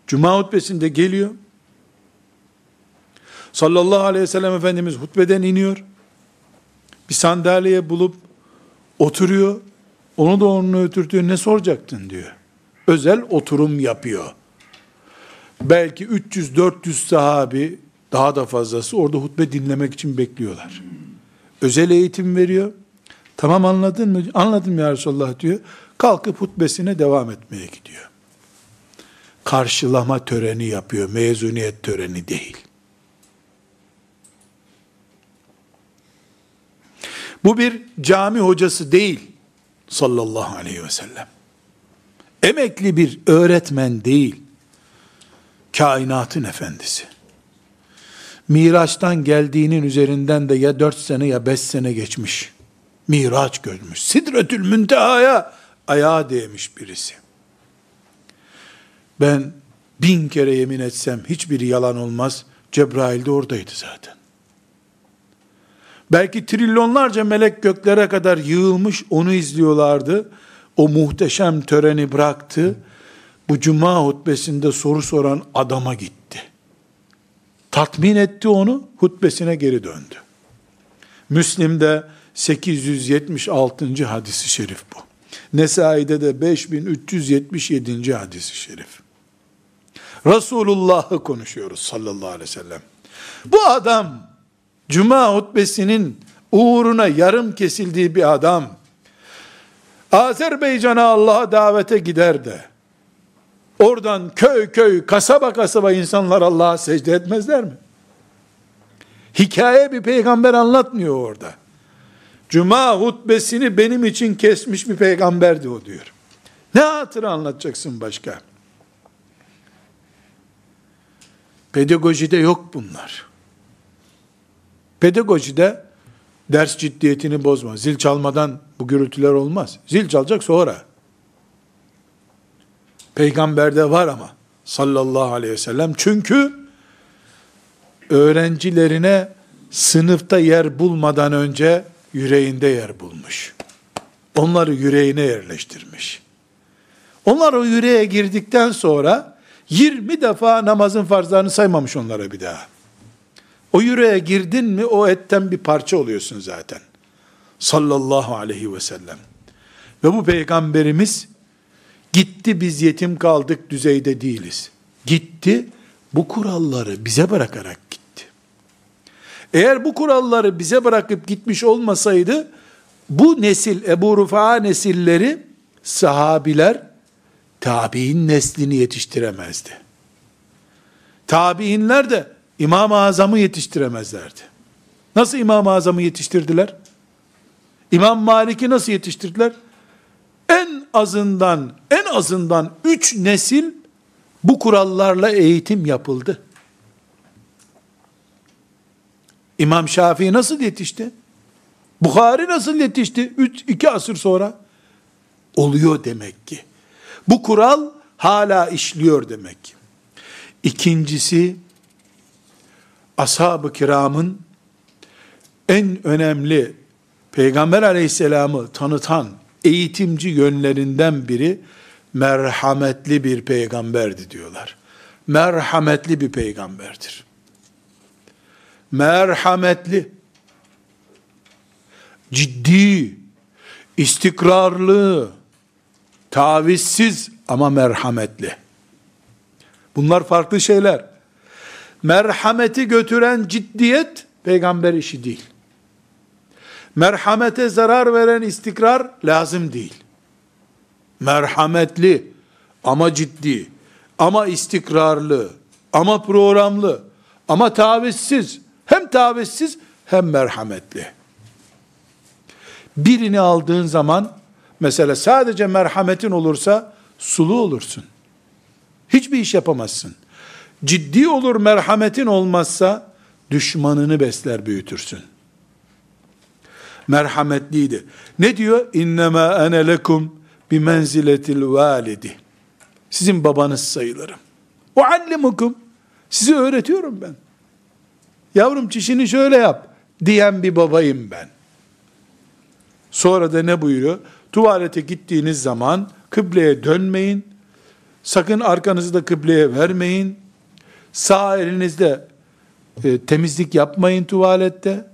Cuma hutbesinde geliyor. Sallallahu aleyhi ve sellem Efendimiz hutbeden iniyor. Bir sandalye bulup oturuyor. Onu da onunla ötürtüyor. Ne soracaktın diyor. Özel oturum yapıyor. Belki 300-400 sahabi daha da fazlası orada hutbe dinlemek için bekliyorlar. Özel eğitim veriyor. Tamam anladın mı? Anladım ya Resulallah diyor. Kalkıp hutbesine devam etmeye gidiyor. Karşılama töreni yapıyor. Mezuniyet töreni değil. Bu bir cami hocası değil sallallahu aleyhi ve sellem. Emekli bir öğretmen değil. Kainatın efendisi. Miraç'tan geldiğinin üzerinden de ya dört sene ya beş sene geçmiş. Miraç görmüş. Sidretül müntehaya ayağa değmiş birisi. Ben bin kere yemin etsem hiçbiri yalan olmaz. Cebrail de oradaydı zaten. Belki trilyonlarca melek göklere kadar yığılmış onu izliyorlardı. O muhteşem töreni bıraktı. Bu cuma hutbesinde soru soran adama gitti. Tatmin etti onu, hutbesine geri döndü. Müslim'de 876. hadisi şerif bu. Nesai'de de 5377. hadisi şerif. Resulullah'ı konuşuyoruz sallallahu aleyhi ve sellem. Bu adam cuma hutbesinin uğruna yarım kesildiği bir adam Azerbaycan'a Allah'a davete gider de oradan köy köy, kasaba kasaba insanlar Allah'a secde etmezler mi? Hikaye bir peygamber anlatmıyor orada. Cuma hutbesini benim için kesmiş bir peygamberdi o diyor. Ne hatırı anlatacaksın başka? Pedagojide yok bunlar. Pedagojide ders ciddiyetini bozma. Zil çalmadan bu gürültüler olmaz. Zil çalacak sonra. Peygamberde var ama sallallahu aleyhi ve sellem. Çünkü öğrencilerine sınıfta yer bulmadan önce yüreğinde yer bulmuş. Onları yüreğine yerleştirmiş. Onlar o yüreğe girdikten sonra 20 defa namazın farzlarını saymamış onlara bir daha. O yüreğe girdin mi o etten bir parça oluyorsun zaten. Sallallahu aleyhi ve sellem. Ve bu peygamberimiz gitti biz yetim kaldık düzeyde değiliz. Gitti bu kuralları bize bırakarak gitti. Eğer bu kuralları bize bırakıp gitmiş olmasaydı bu nesil Ebu Rufa nesilleri sahabiler tabi'in neslini yetiştiremezdi. Tabi'inler de İmam-ı Azam'ı yetiştiremezlerdi. Nasıl İmam-ı Azam'ı yetiştirdiler? İmam Malik'i nasıl yetiştirdiler? En azından, en azından üç nesil bu kurallarla eğitim yapıldı. İmam Şafii nasıl yetişti? Bukhari nasıl yetişti? Üç, iki asır sonra. Oluyor demek ki. Bu kural hala işliyor demek ki. İkincisi, ashab-ı kiramın en önemli Peygamber aleyhisselamı tanıtan eğitimci yönlerinden biri merhametli bir peygamberdi diyorlar. Merhametli bir peygamberdir. Merhametli, ciddi, istikrarlı, tavizsiz ama merhametli. Bunlar farklı şeyler. Merhameti götüren ciddiyet peygamber işi değil. Merhamete zarar veren istikrar lazım değil. Merhametli ama ciddi ama istikrarlı ama programlı ama tavizsiz hem tavizsiz hem merhametli. Birini aldığın zaman mesela sadece merhametin olursa sulu olursun. Hiçbir iş yapamazsın. Ciddi olur merhametin olmazsa düşmanını besler büyütürsün. Merhametliydi. Ne diyor? İnnemâ ene lekum bi menziletil validi. Sizin babanız sayılırım. Uallimukum. Sizi öğretiyorum ben. Yavrum çişini şöyle yap diyen bir babayım ben. Sonra da ne buyuruyor? Tuvalete gittiğiniz zaman kıbleye dönmeyin. Sakın arkanızı da kıbleye vermeyin. Sağ elinizde e, temizlik yapmayın tuvalette.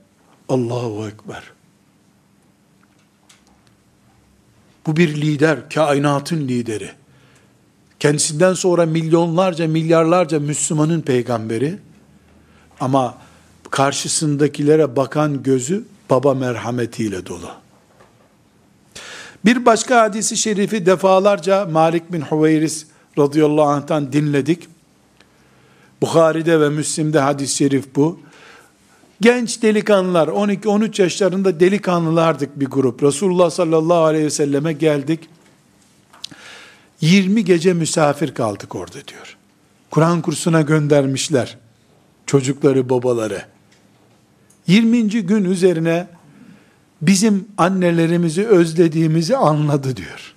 Allahu Ekber. Bu bir lider, kainatın lideri. Kendisinden sonra milyonlarca, milyarlarca Müslümanın peygamberi. Ama karşısındakilere bakan gözü baba merhametiyle dolu. Bir başka hadisi şerifi defalarca Malik bin Huveyris radıyallahu anh'tan dinledik. Bukhari'de ve Müslim'de hadis-i şerif bu. Genç delikanlılar, 12-13 yaşlarında delikanlılardık bir grup. Resulullah sallallahu aleyhi ve selleme geldik. 20 gece misafir kaldık orada diyor. Kur'an kursuna göndermişler çocukları, babaları. 20. gün üzerine bizim annelerimizi özlediğimizi anladı diyor.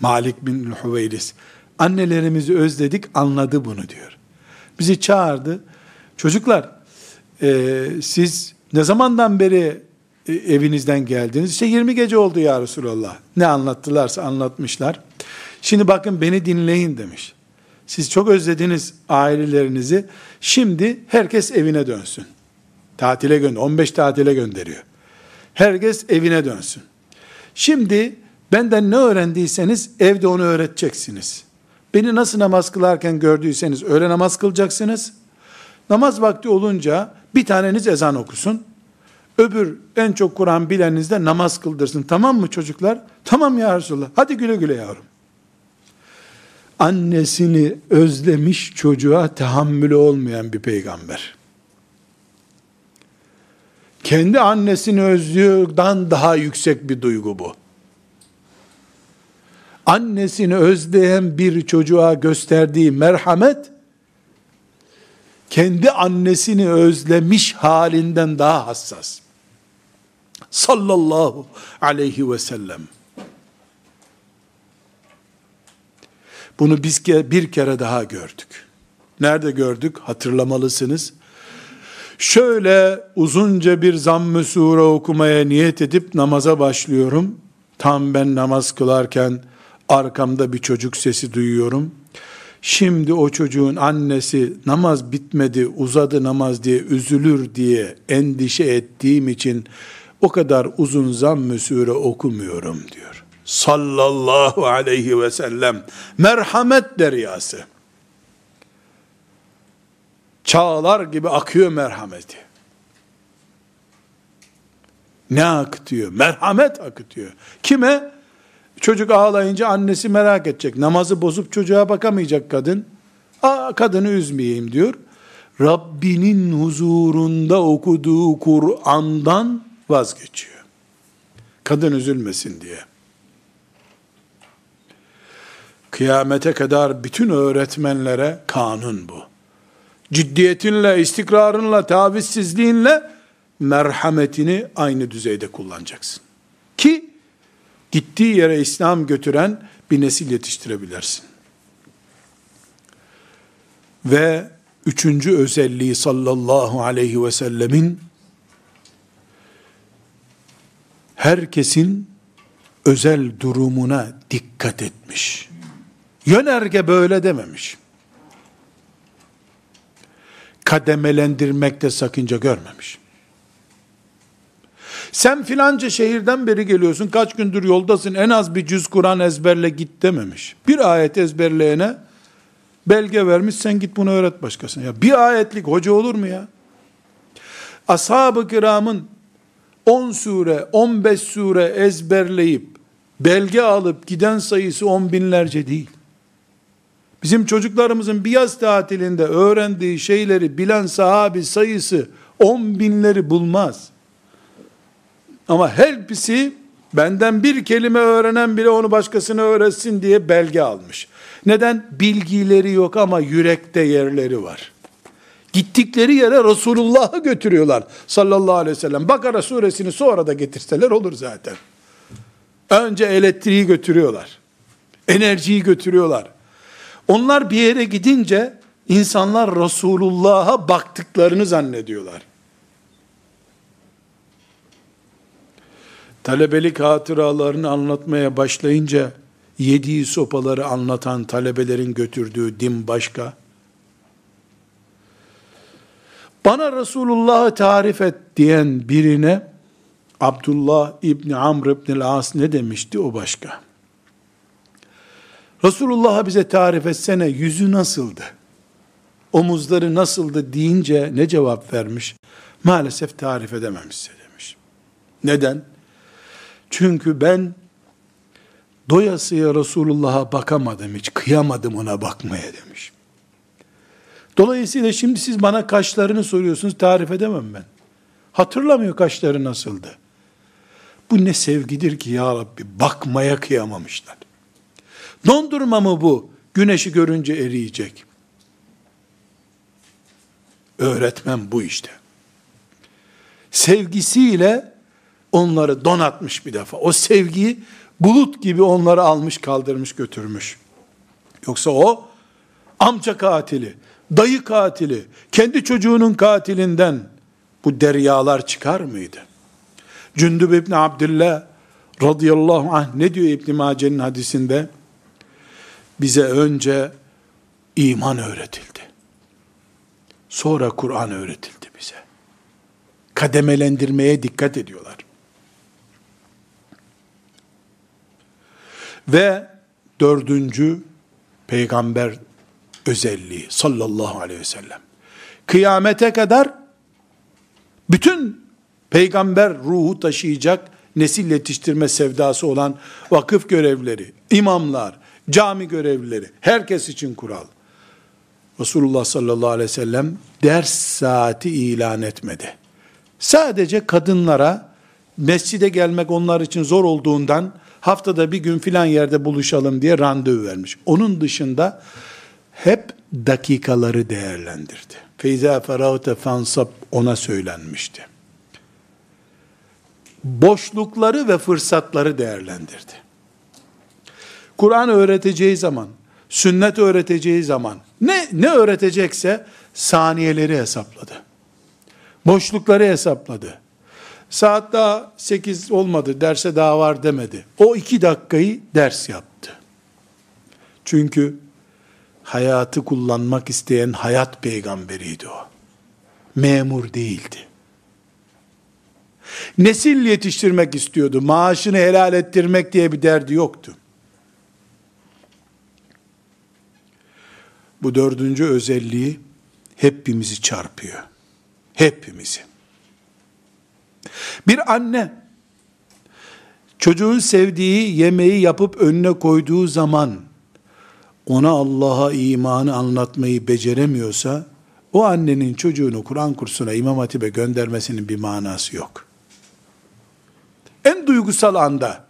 Malik bin Hüveyris. Annelerimizi özledik anladı bunu diyor. Bizi çağırdı. Çocuklar e, siz ne zamandan beri e, evinizden geldiniz? İşte 20 gece oldu ya Resulallah. Ne anlattılarsa anlatmışlar. Şimdi bakın beni dinleyin demiş. Siz çok özlediniz ailelerinizi. Şimdi herkes evine dönsün. Tatile gönder. 15 tatile gönderiyor. Herkes evine dönsün. Şimdi benden ne öğrendiyseniz evde onu öğreteceksiniz. Beni nasıl namaz kılarken gördüyseniz öyle namaz kılacaksınız. Namaz vakti olunca bir taneniz ezan okusun. Öbür en çok Kur'an bileniniz de namaz kıldırsın. Tamam mı çocuklar? Tamam ya Resulallah. Hadi güle güle yavrum. annesini özlemiş çocuğa tahammülü olmayan bir peygamber. Kendi annesini özlüyordan daha yüksek bir duygu bu. Annesini özleyen bir çocuğa gösterdiği merhamet, kendi annesini özlemiş halinden daha hassas. Sallallahu aleyhi ve sellem. Bunu biz bir kere daha gördük. Nerede gördük? Hatırlamalısınız. Şöyle uzunca bir zamm-ı sure okumaya niyet edip namaza başlıyorum. Tam ben namaz kılarken arkamda bir çocuk sesi duyuyorum. Şimdi o çocuğun annesi namaz bitmedi, uzadı namaz diye üzülür diye endişe ettiğim için o kadar uzun zamm-ı sure okumuyorum diyor. Sallallahu aleyhi ve sellem merhamet deryası. Çağlar gibi akıyor merhameti. Ne akıtıyor? Merhamet akıtıyor. Kime? Çocuk ağlayınca annesi merak edecek. Namazı bozup çocuğa bakamayacak kadın. Aa, kadını üzmeyeyim diyor. Rabbinin huzurunda okuduğu Kur'an'dan vazgeçiyor. Kadın üzülmesin diye. Kıyamete kadar bütün öğretmenlere kanun bu. Ciddiyetinle, istikrarınla, tavizsizliğinle merhametini aynı düzeyde kullanacaksın. Gittiği yere İslam götüren bir nesil yetiştirebilirsin. Ve üçüncü özelliği sallallahu aleyhi ve sellemin herkesin özel durumuna dikkat etmiş. Yönerge böyle dememiş. Kademelendirmekte sakınca görmemiş. Sen filanca şehirden beri geliyorsun, kaç gündür yoldasın, en az bir cüz Kur'an ezberle git dememiş. Bir ayet ezberleyene belge vermiş, sen git bunu öğret başkasına. Ya bir ayetlik hoca olur mu ya? Ashab-ı kiramın 10 sure, 15 sure ezberleyip, belge alıp giden sayısı on binlerce değil. Bizim çocuklarımızın bir yaz tatilinde öğrendiği şeyleri bilen sahabi sayısı on binleri bulmaz. Ama hepsi benden bir kelime öğrenen bile onu başkasına öğretsin diye belge almış. Neden? Bilgileri yok ama yürekte yerleri var. Gittikleri yere Resulullah'ı götürüyorlar sallallahu aleyhi ve sellem. Bakara suresini sonra da getirseler olur zaten. Önce elektriği götürüyorlar. Enerjiyi götürüyorlar. Onlar bir yere gidince insanlar Resulullah'a baktıklarını zannediyorlar. Talebelik hatıralarını anlatmaya başlayınca yediği sopaları anlatan talebelerin götürdüğü din başka. Bana Resulullah'ı tarif et diyen birine Abdullah İbni Amr İbni As ne demişti o başka. Resulullah'a bize tarif etsene yüzü nasıldı? Omuzları nasıldı deyince ne cevap vermiş? Maalesef tarif edemem size demiş. Neden? Çünkü ben doyasıya Resulullah'a bakamadım hiç, kıyamadım ona bakmaya demiş. Dolayısıyla şimdi siz bana kaşlarını soruyorsunuz, tarif edemem ben. Hatırlamıyor kaşları nasıldı. Bu ne sevgidir ki ya Rabbi, bakmaya kıyamamışlar. Dondurma mı bu? Güneşi görünce eriyecek. Öğretmen bu işte. Sevgisiyle onları donatmış bir defa. O sevgiyi bulut gibi onları almış kaldırmış götürmüş. Yoksa o amca katili, dayı katili, kendi çocuğunun katilinden bu deryalar çıkar mıydı? Cündüb İbni Abdullah radıyallahu anh ne diyor İbn Mace'nin hadisinde? Bize önce iman öğretildi. Sonra Kur'an öğretildi bize. Kademelendirmeye dikkat ediyorlar. Ve dördüncü peygamber özelliği sallallahu aleyhi ve sellem. Kıyamete kadar bütün peygamber ruhu taşıyacak nesil yetiştirme sevdası olan vakıf görevleri, imamlar, cami görevlileri, herkes için kural. Resulullah sallallahu aleyhi ve sellem ders saati ilan etmedi. Sadece kadınlara mescide gelmek onlar için zor olduğundan haftada bir gün filan yerde buluşalım diye randevu vermiş. Onun dışında hep dakikaları değerlendirdi. Feyza ferahte fansab ona söylenmişti. Boşlukları ve fırsatları değerlendirdi. Kur'an öğreteceği zaman, sünnet öğreteceği zaman, ne, ne öğretecekse saniyeleri hesapladı. Boşlukları hesapladı. Saat daha 8 olmadı, derse daha var demedi. O iki dakikayı ders yaptı. Çünkü hayatı kullanmak isteyen hayat peygamberiydi o. Memur değildi. Nesil yetiştirmek istiyordu. Maaşını helal ettirmek diye bir derdi yoktu. Bu dördüncü özelliği hepimizi çarpıyor. Hepimizi. Bir anne çocuğun sevdiği yemeği yapıp önüne koyduğu zaman ona Allah'a imanı anlatmayı beceremiyorsa o annenin çocuğunu Kur'an kursuna İmam Hatip'e göndermesinin bir manası yok. En duygusal anda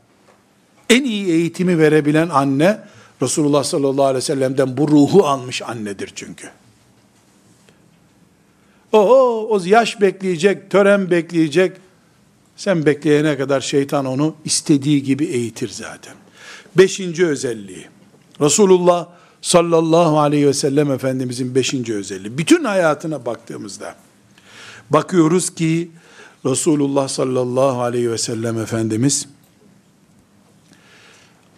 en iyi eğitimi verebilen anne Resulullah sallallahu aleyhi ve sellem'den bu ruhu almış annedir çünkü. O, o, o yaş bekleyecek, tören bekleyecek. Sen bekleyene kadar şeytan onu istediği gibi eğitir zaten. Beşinci özelliği. Resulullah sallallahu aleyhi ve sellem Efendimizin beşinci özelliği. Bütün hayatına baktığımızda bakıyoruz ki Resulullah sallallahu aleyhi ve sellem Efendimiz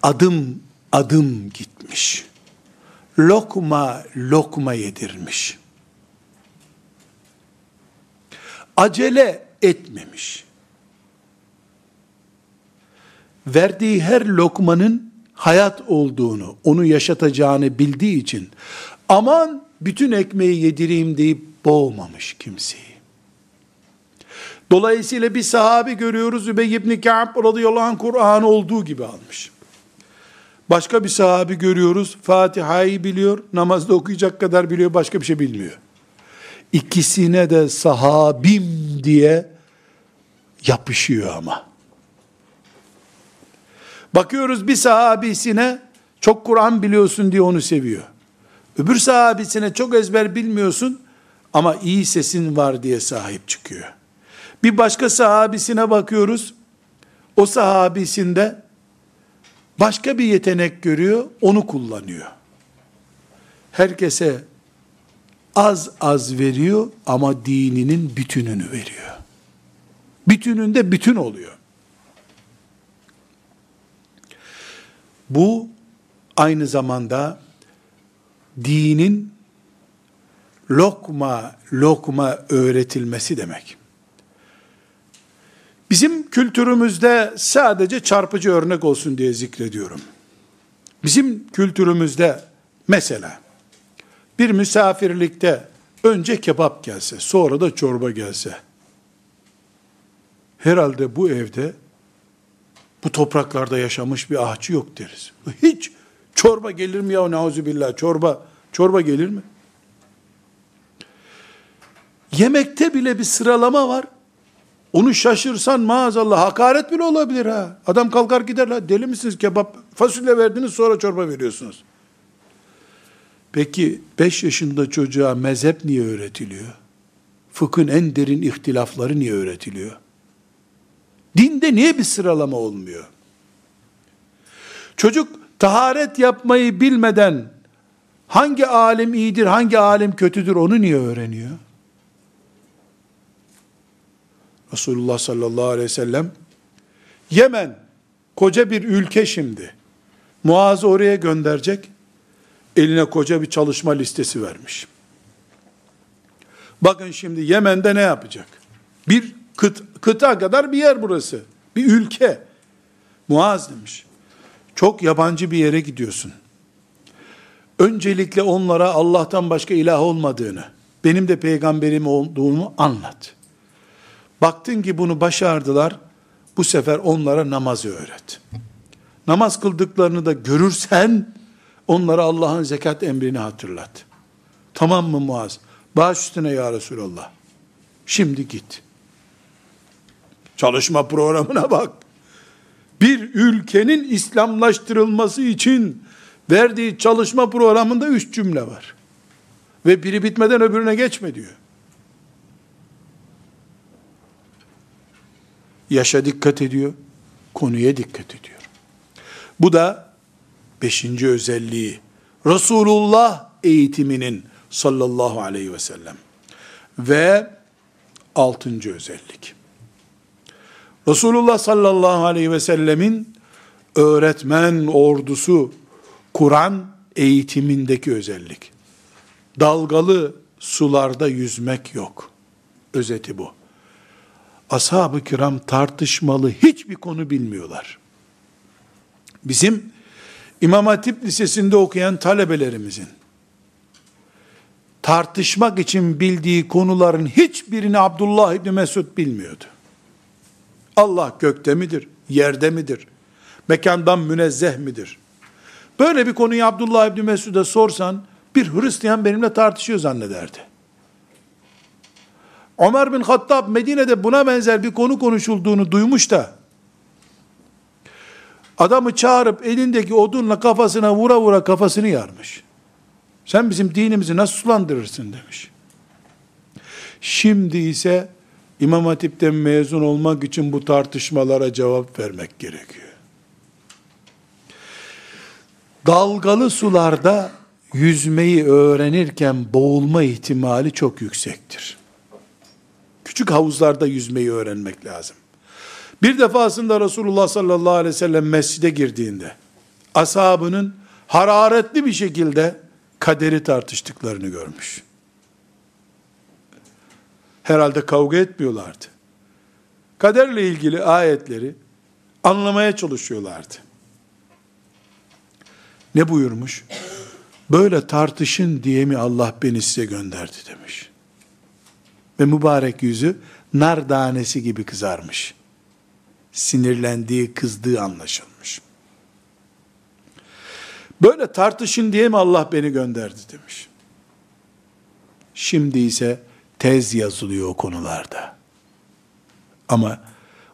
adım adım gitmiş. Lokma lokma yedirmiş. Acele etmemiş. Verdiği her lokmanın hayat olduğunu, onu yaşatacağını bildiği için aman bütün ekmeği yedireyim deyip boğmamış kimseyi. Dolayısıyla bir sahabi görüyoruz Übey ibn Ka'b radıyallahu anh Kur'an olduğu gibi almış. Başka bir sahabi görüyoruz Fatiha'yı biliyor, namazda okuyacak kadar biliyor, başka bir şey bilmiyor. İkisine de sahabim diye yapışıyor ama. Bakıyoruz bir sahabisine çok Kur'an biliyorsun diye onu seviyor. Öbür sahabisine çok ezber bilmiyorsun ama iyi sesin var diye sahip çıkıyor. Bir başka sahabisine bakıyoruz. O sahabisinde başka bir yetenek görüyor, onu kullanıyor. Herkese az az veriyor ama dininin bütününü veriyor. Bütününde bütün oluyor. Bu aynı zamanda dinin lokma lokma öğretilmesi demek. Bizim kültürümüzde sadece çarpıcı örnek olsun diye zikrediyorum. Bizim kültürümüzde mesela bir misafirlikte önce kebap gelse, sonra da çorba gelse, herhalde bu evde bu topraklarda yaşamış bir ahçı yok deriz. Hiç çorba gelir mi ya neuzubillah çorba çorba gelir mi? Yemekte bile bir sıralama var. Onu şaşırsan maazallah hakaret bile olabilir ha. Adam kalkar gider la deli misiniz kebap fasulye verdiniz sonra çorba veriyorsunuz. Peki 5 yaşında çocuğa mezhep niye öğretiliyor? Fıkhın en derin ihtilafları niye öğretiliyor? Dinde niye bir sıralama olmuyor? Çocuk taharet yapmayı bilmeden hangi alim iyidir, hangi alim kötüdür onu niye öğreniyor? Resulullah sallallahu aleyhi ve sellem Yemen koca bir ülke şimdi. Muaz'ı oraya gönderecek. Eline koca bir çalışma listesi vermiş. Bakın şimdi Yemen'de ne yapacak? Bir kıt, kıta kadar bir yer burası. Bir ülke. Muaz demiş. Çok yabancı bir yere gidiyorsun. Öncelikle onlara Allah'tan başka ilah olmadığını, benim de peygamberim olduğumu anlat. Baktın ki bunu başardılar, bu sefer onlara namazı öğret. Namaz kıldıklarını da görürsen, onlara Allah'ın zekat emrini hatırlat. Tamam mı Muaz? Baş üstüne ya Resulallah. Şimdi git. Çalışma programına bak. Bir ülkenin İslamlaştırılması için verdiği çalışma programında üç cümle var. Ve biri bitmeden öbürüne geçme diyor. Yaşa dikkat ediyor, konuya dikkat ediyor. Bu da beşinci özelliği. Resulullah eğitiminin sallallahu aleyhi ve sellem. Ve altıncı özellik. Resulullah sallallahu aleyhi ve sellemin öğretmen ordusu Kur'an eğitimindeki özellik. Dalgalı sularda yüzmek yok. Özeti bu. Ashab-ı kiram tartışmalı hiçbir konu bilmiyorlar. Bizim İmam Hatip Lisesi'nde okuyan talebelerimizin tartışmak için bildiği konuların hiçbirini Abdullah İbni Mesud bilmiyordu. Allah gökte midir? Yerde midir? Mekandan münezzeh midir? Böyle bir konuyu Abdullah İbni Mesud'a sorsan, bir Hristiyan benimle tartışıyor zannederdi. Ömer bin Hattab Medine'de buna benzer bir konu konuşulduğunu duymuş da, adamı çağırıp elindeki odunla kafasına vura vura kafasını yarmış. Sen bizim dinimizi nasıl sulandırırsın demiş. Şimdi ise İmam Hatip'ten mezun olmak için bu tartışmalara cevap vermek gerekiyor. Dalgalı sularda yüzmeyi öğrenirken boğulma ihtimali çok yüksektir. Küçük havuzlarda yüzmeyi öğrenmek lazım. Bir defasında Resulullah sallallahu aleyhi ve sellem mescide girdiğinde ashabının hararetli bir şekilde kaderi tartıştıklarını görmüş. Herhalde kavga etmiyorlardı. Kaderle ilgili ayetleri anlamaya çalışıyorlardı. Ne buyurmuş? Böyle tartışın diye mi Allah beni size gönderdi demiş. Ve mübarek yüzü nar tanesi gibi kızarmış. Sinirlendiği, kızdığı anlaşılmış. Böyle tartışın diye mi Allah beni gönderdi demiş. Şimdi ise tez yazılıyor o konularda. Ama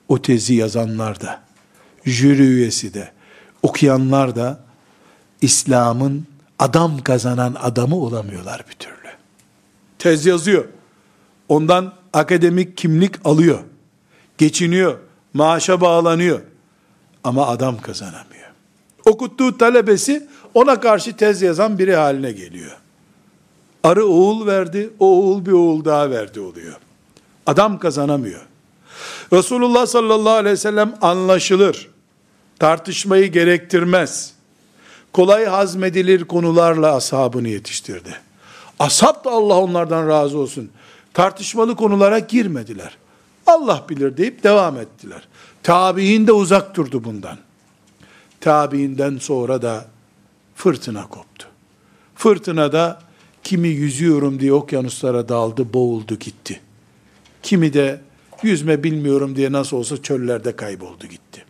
o tezi yazanlar da, jüri üyesi de, okuyanlar da İslam'ın adam kazanan adamı olamıyorlar bir türlü. Tez yazıyor. Ondan akademik kimlik alıyor. Geçiniyor. Maaşa bağlanıyor. Ama adam kazanamıyor. Okuttuğu talebesi ona karşı tez yazan biri haline geliyor. Arı oğul verdi, o oğul bir oğul daha verdi oluyor. Adam kazanamıyor. Resulullah sallallahu aleyhi ve sellem anlaşılır. Tartışmayı gerektirmez. Kolay hazmedilir konularla ashabını yetiştirdi. Ashab da Allah onlardan razı olsun. Tartışmalı konulara girmediler. Allah bilir deyip devam ettiler. Tabi'in de uzak durdu bundan. Tabi'inden sonra da fırtına koptu. Fırtınada kimi yüzüyorum diye okyanuslara daldı, boğuldu gitti. Kimi de yüzme bilmiyorum diye nasıl olsa çöllerde kayboldu gitti.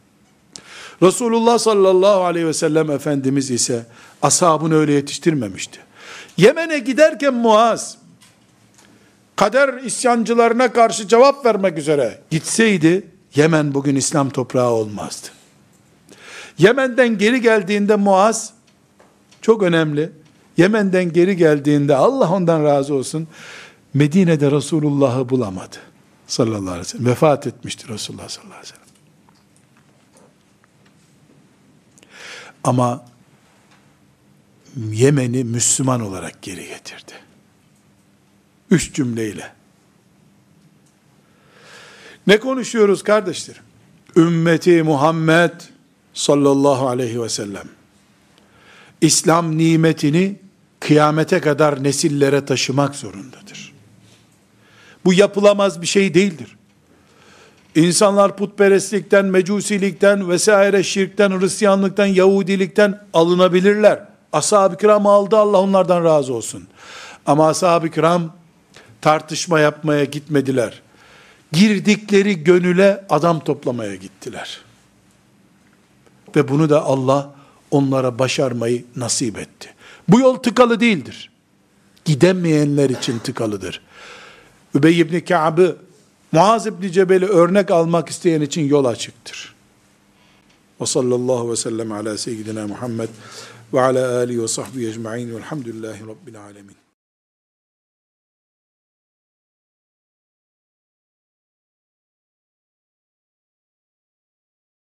Resulullah sallallahu aleyhi ve sellem Efendimiz ise ashabını öyle yetiştirmemişti. Yemen'e giderken Muaz, kader isyancılarına karşı cevap vermek üzere gitseydi, Yemen bugün İslam toprağı olmazdı. Yemen'den geri geldiğinde Muaz, çok önemli, Yemen'den geri geldiğinde Allah ondan razı olsun, Medine'de Resulullah'ı bulamadı. Sallallahu aleyhi ve sellem. Vefat etmişti Resulullah sallallahu aleyhi ve sellem. Ama Yemen'i Müslüman olarak geri getirdi. Üç cümleyle. Ne konuşuyoruz kardeşlerim? Ümmeti Muhammed sallallahu aleyhi ve sellem İslam nimetini kıyamete kadar nesillere taşımak zorundadır. Bu yapılamaz bir şey değildir. İnsanlar putperestlikten, mecusilikten vesaire şirkten, Hristiyanlıktan, Yahudilikten alınabilirler. Ashab-ı kiram aldı Allah onlardan razı olsun. Ama ashab-ı kiram tartışma yapmaya gitmediler. Girdikleri gönüle adam toplamaya gittiler. Ve bunu da Allah onlara başarmayı nasip etti. Bu yol tıkalı değildir. Gidemeyenler için tıkalıdır. Übey ibn Ka'b'ı, Muaz ibn Cebel'i örnek almak isteyen için yol açıktır. Ve sallallahu ve sellem ala seyyidina Muhammed ve ala alihi ve sahbihi ecma'in velhamdülillahi rabbil alemin.